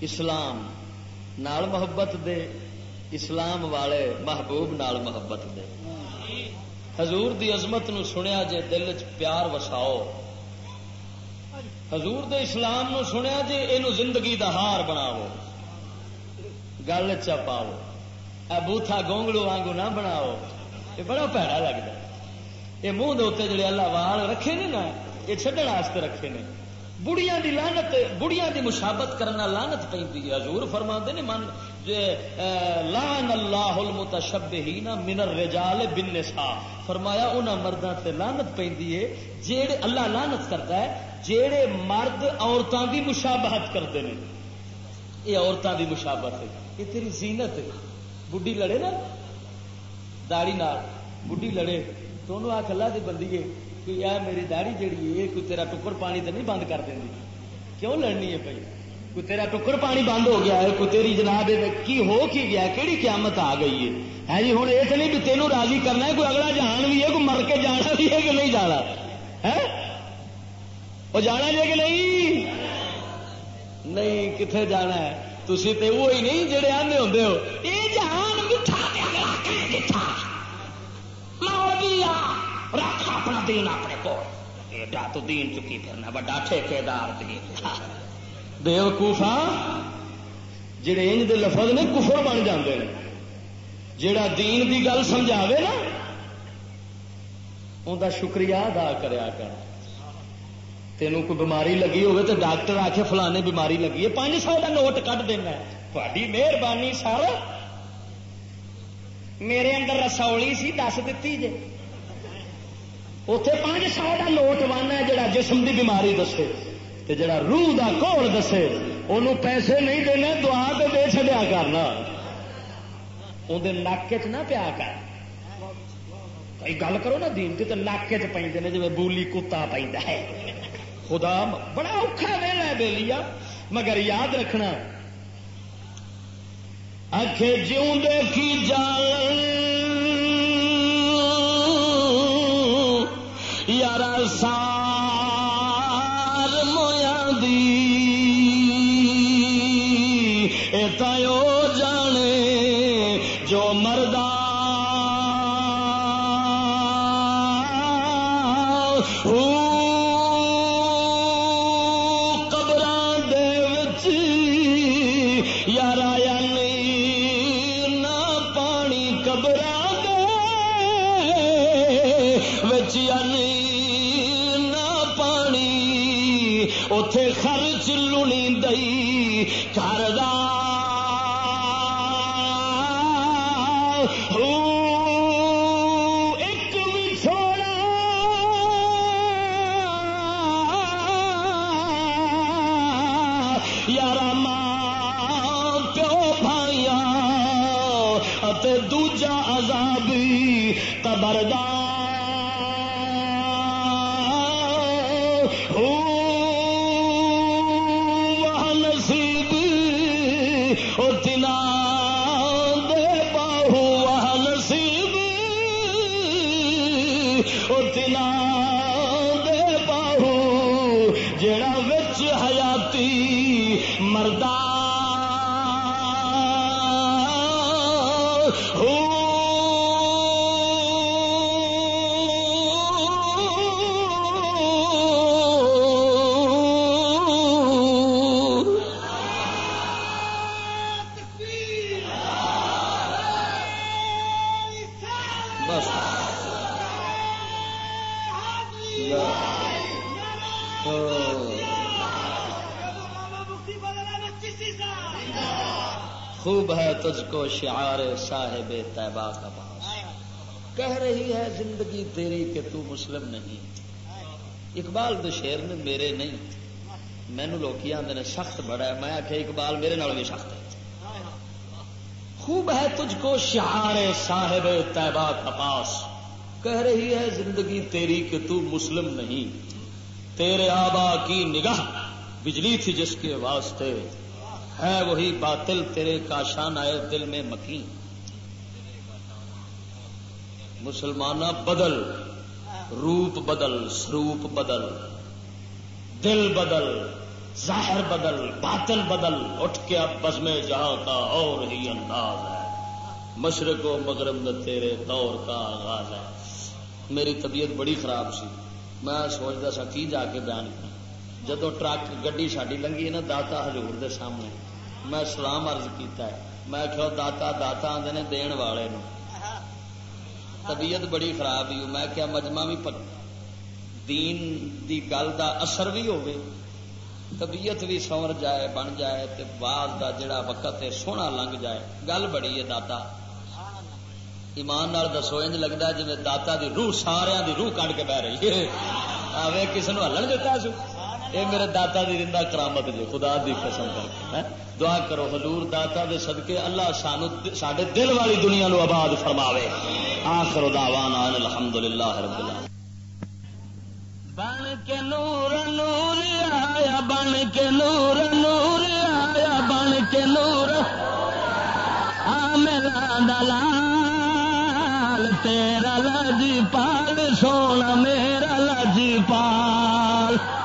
اسلام نال محبت دے، اسلام والے محبوب نال محبت دے۔ حضور دی عظمت نو سنیا جے دل چ پیار وساؤ۔ حضور دے اسلام نو سنیا جے یہ زندگی دا ہار بناو گل چا پاؤ۔ بوتھا گونگلو وانگو نہ بناؤ۔ یہ بڑا پیڑا لگتا یہ منہ دے جڑے اللہ وال رکھے نے نا، یہ چڈن رکھے نے۔ بڑیاں دی لانت بڑیاں دی مشابت کرنا لانت پہ حضور فرما نے من لان اللہ المتشبہین من الرجال بالنساء۔ فرمایا انہاں مرداں تے لعنت پیندی ہے، جیڑے اللہ لعنت کرتا ہے، جیڑے مرد عورتاں دی مشابہت کرتے ہیں۔ یہ عورتاں دی مشابہت ہے۔ یہ تیری زینت ہے۔ بڈھی لڑے نا؟ داڑی نال بڈھی لڑے۔ تو انہوں آ اللہ دی بندی ہے۔ کہ یار میری داڑی جیڑی ہے، کوئی تیرا ٹکر پانی تو نہیں بند کر دیں کیوں لڑنی ہے بھائی؟ کوئی تیرا ٹکر پانی بند ہو گیا ہے، کوئی تیری جناب کی ہو کی گیا کہڑی قیامت آ گئی ہے؟ ہے جی ہوں یہ نہیں بھی تینوں راضی کرنا ہے، کوئی اگلا جان بھی ہے، کوئی مر کے جانا بھی ہے کہ نہیں جانا؟ ہے وہ جانا جی کہ نہیں؟ نہیں کتنے جانا ہے؟ تھی تو وہی نہیں جڑے آدھے ہوں ہو۔ یہ جہان میٹھا رکھ اپنا دین اپنے کو ایڈا تو دین چکی پھرنا بڑا ٹھیکے دار دین بےوقوفا جڑے انج دے لفظ نے کفر بن جاندے ہیں جڑا دین دی گل سمجھاوے نا ان کا شکریہ ادا کریا کر۔ تینوں کوئی بیماری لگی ہوگی تو ڈاکٹر آ کے فلانے بیماری لگی ہے، پانچ سو کا نوٹ کٹ دینا تاری مہربانی سر۔ میرے اندر رسولی سی، دس دیتی جی اتے پانچ سو کا نوٹ بننا ہے جڑا جسم دی بیماری دسے تے جڑا روح دا کول دسے انہوں پیسے نہیں دینے دعا تو دے چڈیا کرنا۔ اندر نک چ نہ پیا کر۔ گل کرو نا دین کی تو نک چ پہ جی بولی کتا پہ ہے۔ خدا بڑا اوکھا ویلا بے لیا مگر یاد رکھنا۔ اکھے جیوں دے کی جال یار سار مویا دی۔ تیو جانے جو مردہ مردہ شعار صاحب طیبہ کا پاس کہہ رہی ہے، زندگی تیری کہ تو مسلم نہیں۔ اقبال تو شیر نے میرے نہیں۔ مینو لوگ آدھے سخت بڑا ہے۔ میں آخیا اقبال میرے نال بھی سخت ہے۔ خوب ہے تجھ کو شعار صاحب طیبہ کا پاس کہہ رہی ہے، زندگی تیری کہ تو مسلم نہیں۔ تیرے آبا کی نگاہ بجلی تھی جس کے واسطے۔ ہے وہی باطل تیرے کا شان آئے دل میں مکین۔ مسلمان بدل، روپ بدل، سروپ بدل۔ دل بدل، ظاہر بدل، باطل بدل۔ اٹھ کے اب بس میں جہاں کا اور ہی انداز ہے۔ مشرق و مغرب میں تیرے دور کا آغاز ہے۔ میری طبیعت بڑی خراب سی۔ میں سوچتا سا کی جا کے بیان کر جدو ٹرک گڈی ساڈی لنگی نا، داتا ہزور دے سامنے۔ میں سلام عرض کیتا ہے۔ میں کہ داتا داتا آدھے نے دین والے نو۔ طبیعت بڑی خراب ہی میں کیا مجمع بھی پک دین دی گل دا اثر بھی ہوگی طبیعت بھی سور جائے، بن جائے تے بعد دا جڑا وقت ہے سونا لنگ جائے۔ گل بڑی ہے داتا۔ ایمان نال دسو، انج لگتا جی داتا دی روح سارا دی روح کٹ کے بہ رہی ہے۔ آوے کسی نے ہلن دیتا سو۔ یہ میرے داتا دی رندہ کرامت جی خدا دی قسم کر کے ہاں؟ دعا کرو حضور داتا دے صدقے، اللہ سانو ساڈے دل والی دنیا نو آباد فرماوے۔ آخر دعوانا الحمدللہ رب العالمین۔ بن کے نور نور آیا، بن کے نور نور آیا، بن کے نور آ میرا دلال تیرا لجی پال، سونا میرا لجی پال۔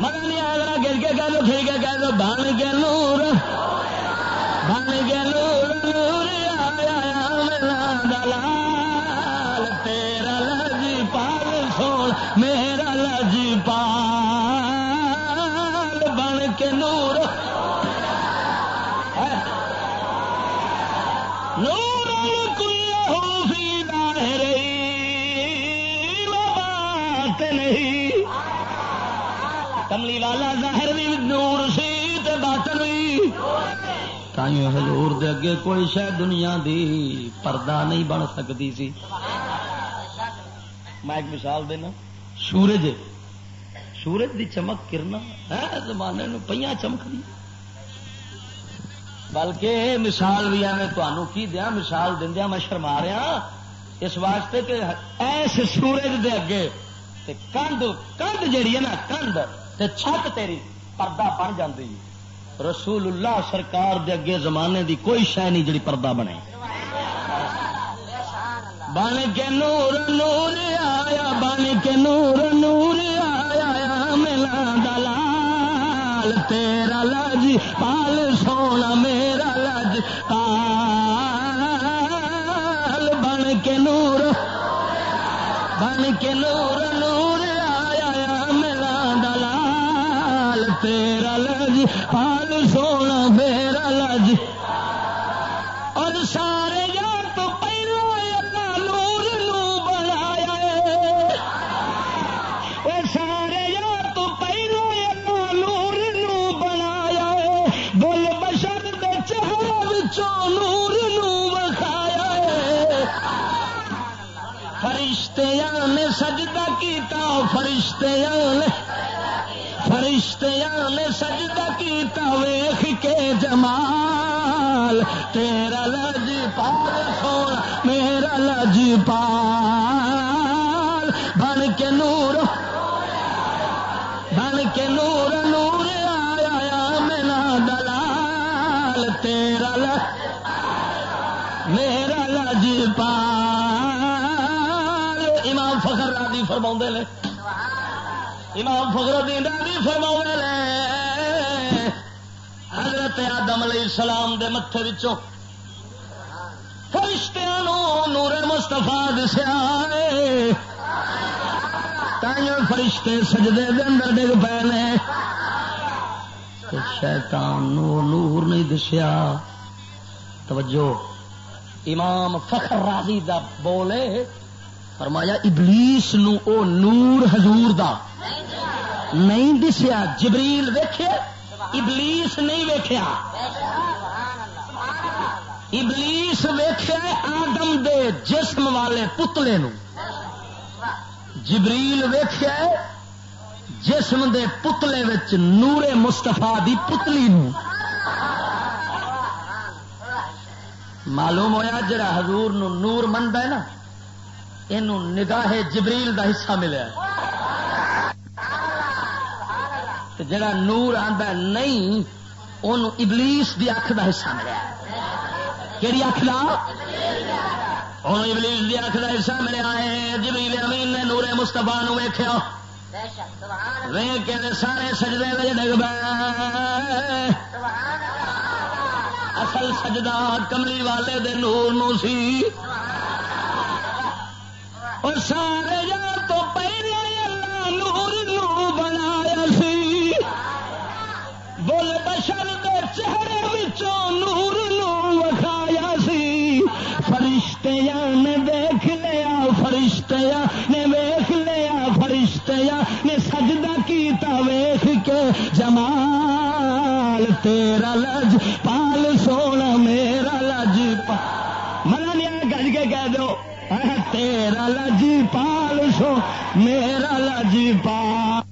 مگر نہیں آیا گر کے کہہ دو ٹھیک ہے کہہ دو بن کے نور، بن کے نور نور آیا دلا دلال تیرا لجی پال سونا میرا لجی پال، بن کے نور کملی والا ظاہر بھی نور سی تے باطن بھی تائیں حضور دے اگے کوئی شہ دنیا دی پردہ نہیں بن سکتی سی۔ میں ایک مثال دینا۔ سورج سورج دی چمک کرنا ہے، زمانے نو پہیاں چمک دی بلکہ مثال بھی ہے، میں تمہوں کی دیا، مثال دیا، میں شرما رہا ہاں۔ اس واسطے کہ ایس سورج دے اگے تے کندھ کندھ جیڑی ہے نا، کندھ۔ تے چھت تیری پردہ بن جاتی رسول اللہ سرکار دے اگے زمانے دی کوئی شہ نہیں جڑی پردہ بنے۔ بن کے نور نور آیا، بن کے نور نور آیا ملا دلال تیرا لج، پال سونا میرا لج۔ پال بن کے نور، بن کے نور فرشتیاں نے سجدہ کیتا فرشتیاں نے فرشتیاں نے سجدہ کیتا ویخ کے جمال، تیرا لج پال سونا، میرا لج پال۔ بن کے نور بن کے نور نور آیا میرا دلال، تیرا لج میرا لج پال۔ فرما نے؟ امام فخر الدین راضی فرما نے، حضرت آدم علیہ السلام دے متے وچوں فرشتیاں نور مستفا دسیا تائیوں فرشتے سجدے دے اندر ڈگ پے نے۔ شیطان نور نور نہیں دسیا۔ توجہ، امام فخر راضی دا بولے۔ فرمایا، ابلیس نو او نور حضور دا۔ نہیں دسیا، جبریل ویکھے ابلیس نہیں ویکھیا۔ ابلیس ویکھے آدم دے جسم والے پتلے نو۔ جبریل ویکھے جسم دے پتلے وچ نور مستفا دی پتلی نو۔ معلوم ہویا جڑا حضور نو نور منتا ہے نا؟ یہ نگاہ جبریل دا حصہ ملیا جڑا نور آندا نہیں ان ابلیس دی اکھ دا حصہ ملیا کہڑی اکھ دا؟ ہوں ابلیس دی اکھ دا حصہ ملیا ہے۔ جبریل امین نے نور مستفا نو ویخیا کے سارے سجدے میں ڈگ اصل سجدہ کملی والے دے نور نو سی۔ اور سارے جا تو پہلے اللہ نور نو بنایا سی۔ بول بشر دے چہرے وچوں نور نو وکھایا سی۔ فرشتیاں نے دیکھ لیا فرشتیاں نے ویخ لیا فرشتیاں نے سجدہ کیتا ویخ کے، جمال تیرا لج تیرا لاجی پال سو میرا لاجی پال